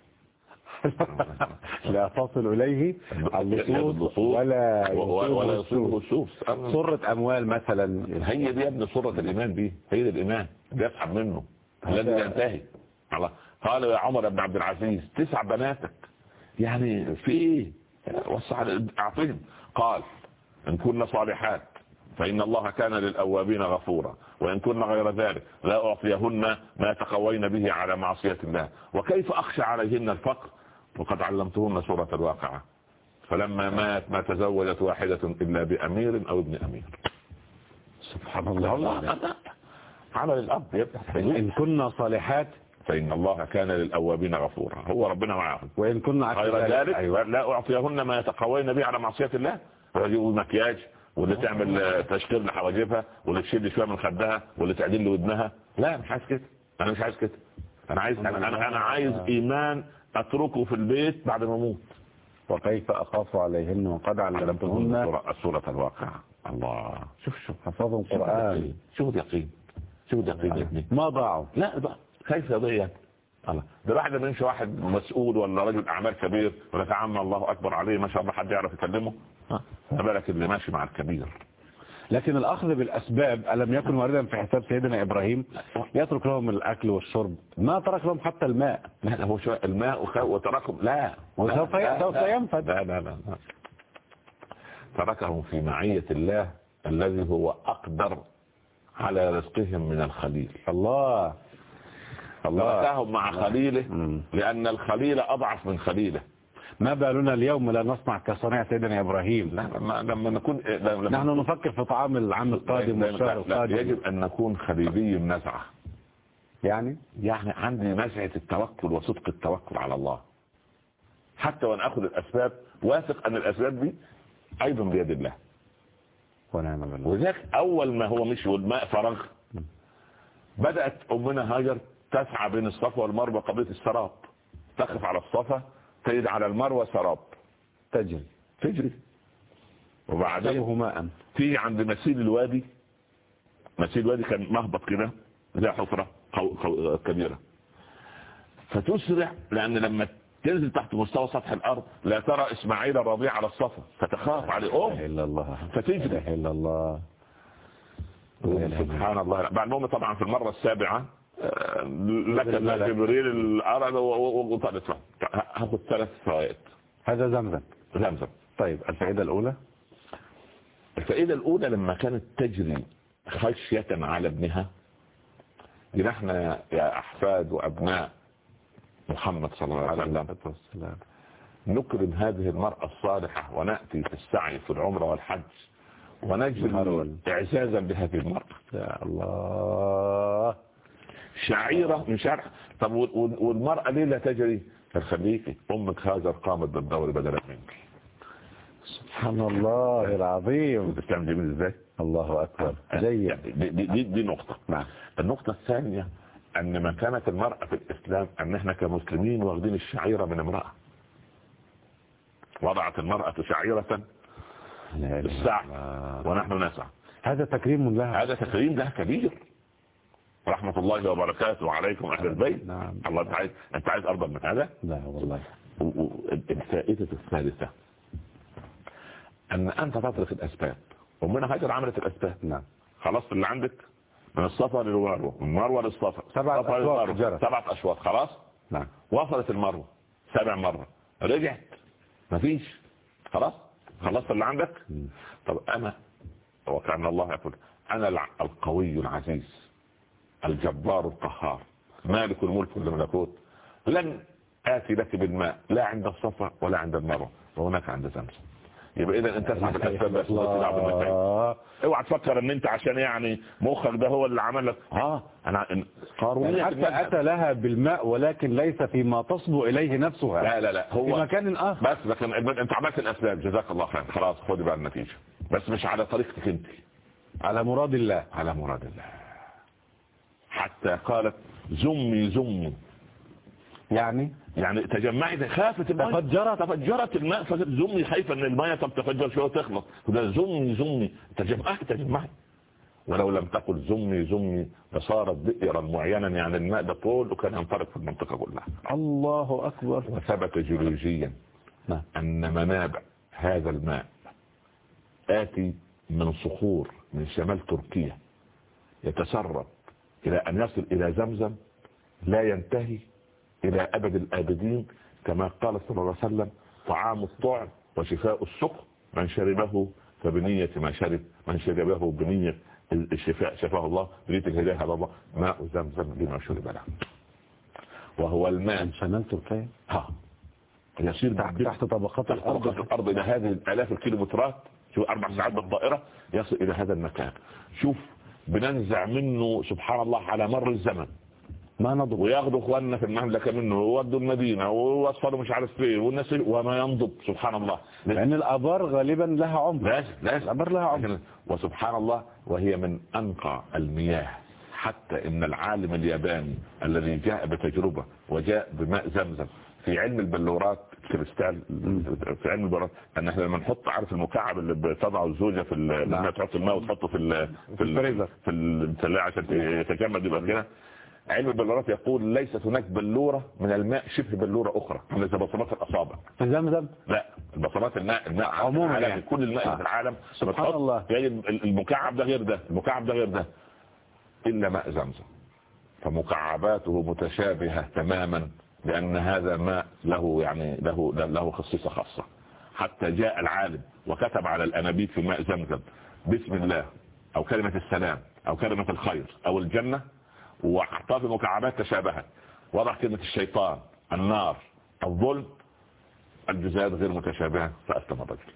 لا تصل إليه اللصوص ولا يصيبه. السوس. سرة أموال مثلا. هي دي يا ابن صورة الإيمان دي هي دي الإيمان. بيسحب منه. الذي ينتهي. الله. قال يا عمر بن عبد العزيز تسع بناتك. يعني في إيه؟ وسع اعطيهم قال إن كن صالحات فإن الله كان للأوابين غفورا وإن كن غير ذلك لا أعطيهن ما يتقوين به على معصية الله. وكيف أخشى عليهن الفقر؟ وقد علمتهن سورة الواقعة. فلما مات ما تزوجت واحدة إلا بأمير أو ابن أمير. سبحان الله. الله عمل الأب إن كنا صالحات فإن الله كان للأوابين غفورا هو ربنا معهم وإن كنا غير ذلك أيوة. لا أعطيهن ما يتقوين به على معصية الله. مكياج واللي تعمل آه، تشقير لحواجبها واللي تشيل شوية من خدها واللي تعدل ودنها. لا مش عايز كده. أنا مش عايز كده. أنا عايز أنا أنا, أنا عايز إيمان أتركه في البيت بعد ما أموت. وكيف أخاف عليهن وقد علمتهن سورة, سورة الواقع الله. شوف شوف حفظهم اليقين. شوف اليقين. شوف يا ابني ما ضاعوا. لا بقى كيف يضيع؟ الله. ده الواحد لما يمشي واحد مسؤول ولا رجل أعمال كبير ولا عم الله أكبر عليه ما شاء الله حد يعرف يكلمه؟ ها ما بالك اللي ماشي مع الكبير؟ لكن الأخذ بالأسباب ألم يكن واردا في حساب سيدنا إبراهيم يترك لهم الأكل والشرب. ما ترك لهم حتى الماء. لا هو شوية الماء وتركهم. لا. وسوف ينفد. لا لا لا لا. تركهم في معية الله الذي هو أقدر على رزقهم من الخليل. الله. الله. تركهم مع خليله. لأن الخليل أضعف من خليله. ما بالنا اليوم لا نصنع كصنيع سيدنا إبراهيم. لما, لما نكون لما نحن نفكر في طعام العام القادم والشهر القادم. يجب أن نكون خليلي النزعة يعني؟ يعني عندي نزعة التوكل وصدق التوكل على الله. حتى وأن أخذ الأسباب واثق أن الأسباب دي أيضا بيد الله. ونعم بالله وذاك أول ما هو مشي والماء فرغ. بدأت أمنا هاجر تسعى بين الصفا والمروة قضية السراب. تقف على الصفا تجد على المروة سراب. تجري. تجري. وبعدين ماء تيجي عند مسيل الوادي. مسيل الوادي كان مهبط كده زي حفرة كبيرة. فتسرع لأن لما تنزل تحت مستوى سطح الأرض لا ترى إسماعيل الرضيع على الصفا فتخاف عليه. إله إلا الله. فتجري. إلا الله. سبحان الله. بعد المهم طبعا في المرة السابعة آه، لك. جبريل الأرض وطلت هاخد ثلاث فوائد. هذا زمزم. زمزم. طيب الفائدة الأولى؟ الفائدة الأولى لما كانت تجري خشية على ابنها نحن يا أحفاد وأبناء محمد صلى الله عليه وسلم. نكرم هذه المرأة الصالحة ونأتي في السعي في العمرة والحج ونجل إعزازا بهذه المرأة. يا الله. شعيرة من شرح. طب والمرأة ليه لا تجري؟ خليكي أمك هاجر قامت بالدور بدلا منك. سبحان الله العظيم. بتعمل جميل إزاي؟ الله أكبر. جيد. دي, دي, دي نقطة. نعم. النقطة الثانية أن مكانة المرأة في الإسلام أن إحنا كمسلمين واخدين الشعيرة من امرأة. وضعت المرأة شعيرة السعي ونحن نسعى. هذا تكريم لها. هذا تكريم لها كبير. رحمة الله وبركاته عليكم أهل البيت. نعم. الله أنت عايز أنت عايز أرضا من هذا؟ لا والله. الفائدة الثالثة. أن أنت تترك الأسباب. ومنها هاجر عملت الأسباب. نعم. خلاص اللي عندك؟ من الصفا للمروة من المروة للصفا. سبعة أشواط. سبعة أشواط خلاص؟ نعم. وصلت المروة. سبع مرة. رجعت. مفيش. خلاص؟ خلصت اللي عندك. طب أنا وكأن الله يقول أنا القوي العزيز الجبار القهار مالك الملك والملكوت لن آتي لك بالماء لا عند الصفا ولا عند المروة. وهناك عند زمزم يبقى إذا أنت تسمع بالأسباب بس تلعب الله. اوعى تفكر إن أنت عشان يعني مخك ده هو اللي عمل لك آه أنا يعني قارونية حتى. أتى لها بالماء ولكن ليس فيما تصبو إليه نفسها. لا لا لا في هو مكان آخر. بس لكن أنت عملت الأسباب. جزاك الله خير خلاص خدي بقى النتيجة. بس مش على طريقتك أنت. على مراد الله. على مراد الله. حتى قالت زمي زمي يعني يعني تجمعي خافت الماء. تفجرت. تفجرت الماء فقالت زمي خايفة ان الماء طب تفجر شوية وتخلص ده زمي زمي. تجمعي تجمعي. ولو لم تقل زمي زمي لصارت بئرا معينا يعني الماء ده طول وكان ينطلق في المنطقة كلها. الله أكبر. وثبت جيولوجيا نعم. أن منابع هذا الماء آتي من صخور من شمال تركيا يتسرب إلى أن يصل إلى زمزم لا ينتهي إلى أبد الآبدين كما قال صلى الله عليه وسلم طعام الطعم وشفاء السقم من شربه فبنية ما شرب من شربه بنية الشفاء شفاه الله بنية الهداية الله ماء زمزم لما شرب له. وهو الماء شمال تركيا ها يسير تحت, تحت طبقات تحت طبقات الأرض الأرض إلى هذه الآلاف الكيلومترات شوف أربع ساعات بالطائرة يصل إلى هذا المكان. شوف بننزع منه سبحان الله على مر الزمن. ما نضب وياخدوا اخواننا في المملكة منه ويودوا المدينة ويوصلوا مش عارف فين والناس وما ينضب. سبحان الله. لأن الآبار غالبا لها عمر لازم لازم الآبار لها عمر وسبحان الله وهي من أنقى المياه. حتى إن العالم الياباني الذي جاء بتجربة وجاء بماء زمزم في علم البلورات كريستال في علم البلورات أن إحنا لما نحط عارف المكعب اللي بتضعه الزوجة في نعم. لما تحط الماء وتحطه في ال في ال الفريزر. في الثلاجه عشان يتجمد يبقى كده. علم البلورات يقول ليست هناك بلورة من الماء شبه بلورة أخرى مثل بصمات الأصابع في زمزم لا البصمات الماء الماء عموما يعني. كل الماء آه. في العالم سبحان الله. تلاقي المكعب ده غير ده المكعب ده غير ده إلا ماء زمزم فمكعباته متشابهة تماما لأن هذا ماء له يعني له له خصيصة خاصة حتى جاء العالم وكتب على الأنابيب في ماء زمزم بسم الله أو كلمة السلام أو كلمة الخير أو الجنة وحطها في مكعبات تشابهت. وضع كلمة الشيطان النار الظلم. الجزئيات غير متشابهة. فأسلم الرجل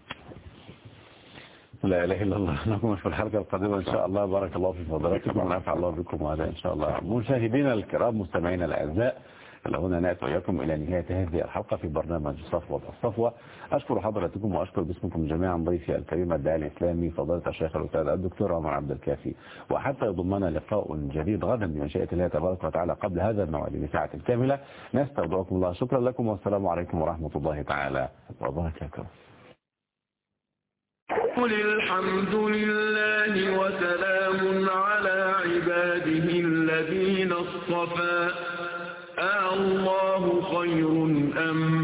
لا إله إلا الله. نكون في الحلقة القادمة إن شاء الله. بارك الله في فضلاتكم ونفع الله بكم وهذا إن شاء الله. مشاهدينا الكرام مستمعينا الأعزاء هنا نأتي وإياكم إلى نهاية هذه الحلقة في برنامج صفوة الصفوة. أشكر حضراتكم وأشكر باسمكم جميعا ضيفي الكريم الداعي الإسلامي فضيلة الشيخ الأستاذ الدكتور عمر عبد الكافي. وحتى يضمنا لقاء جديد غدا بمشيئة الله تبارك وتعالى قبل هذا الموعد بساعة كاملة نستودعكم الله. شكرا لكم والسلام عليكم ورحمة الله تعالى وبركاته. قل الحمد لله وسلام على عباده الذين اصطفى. الله خير أم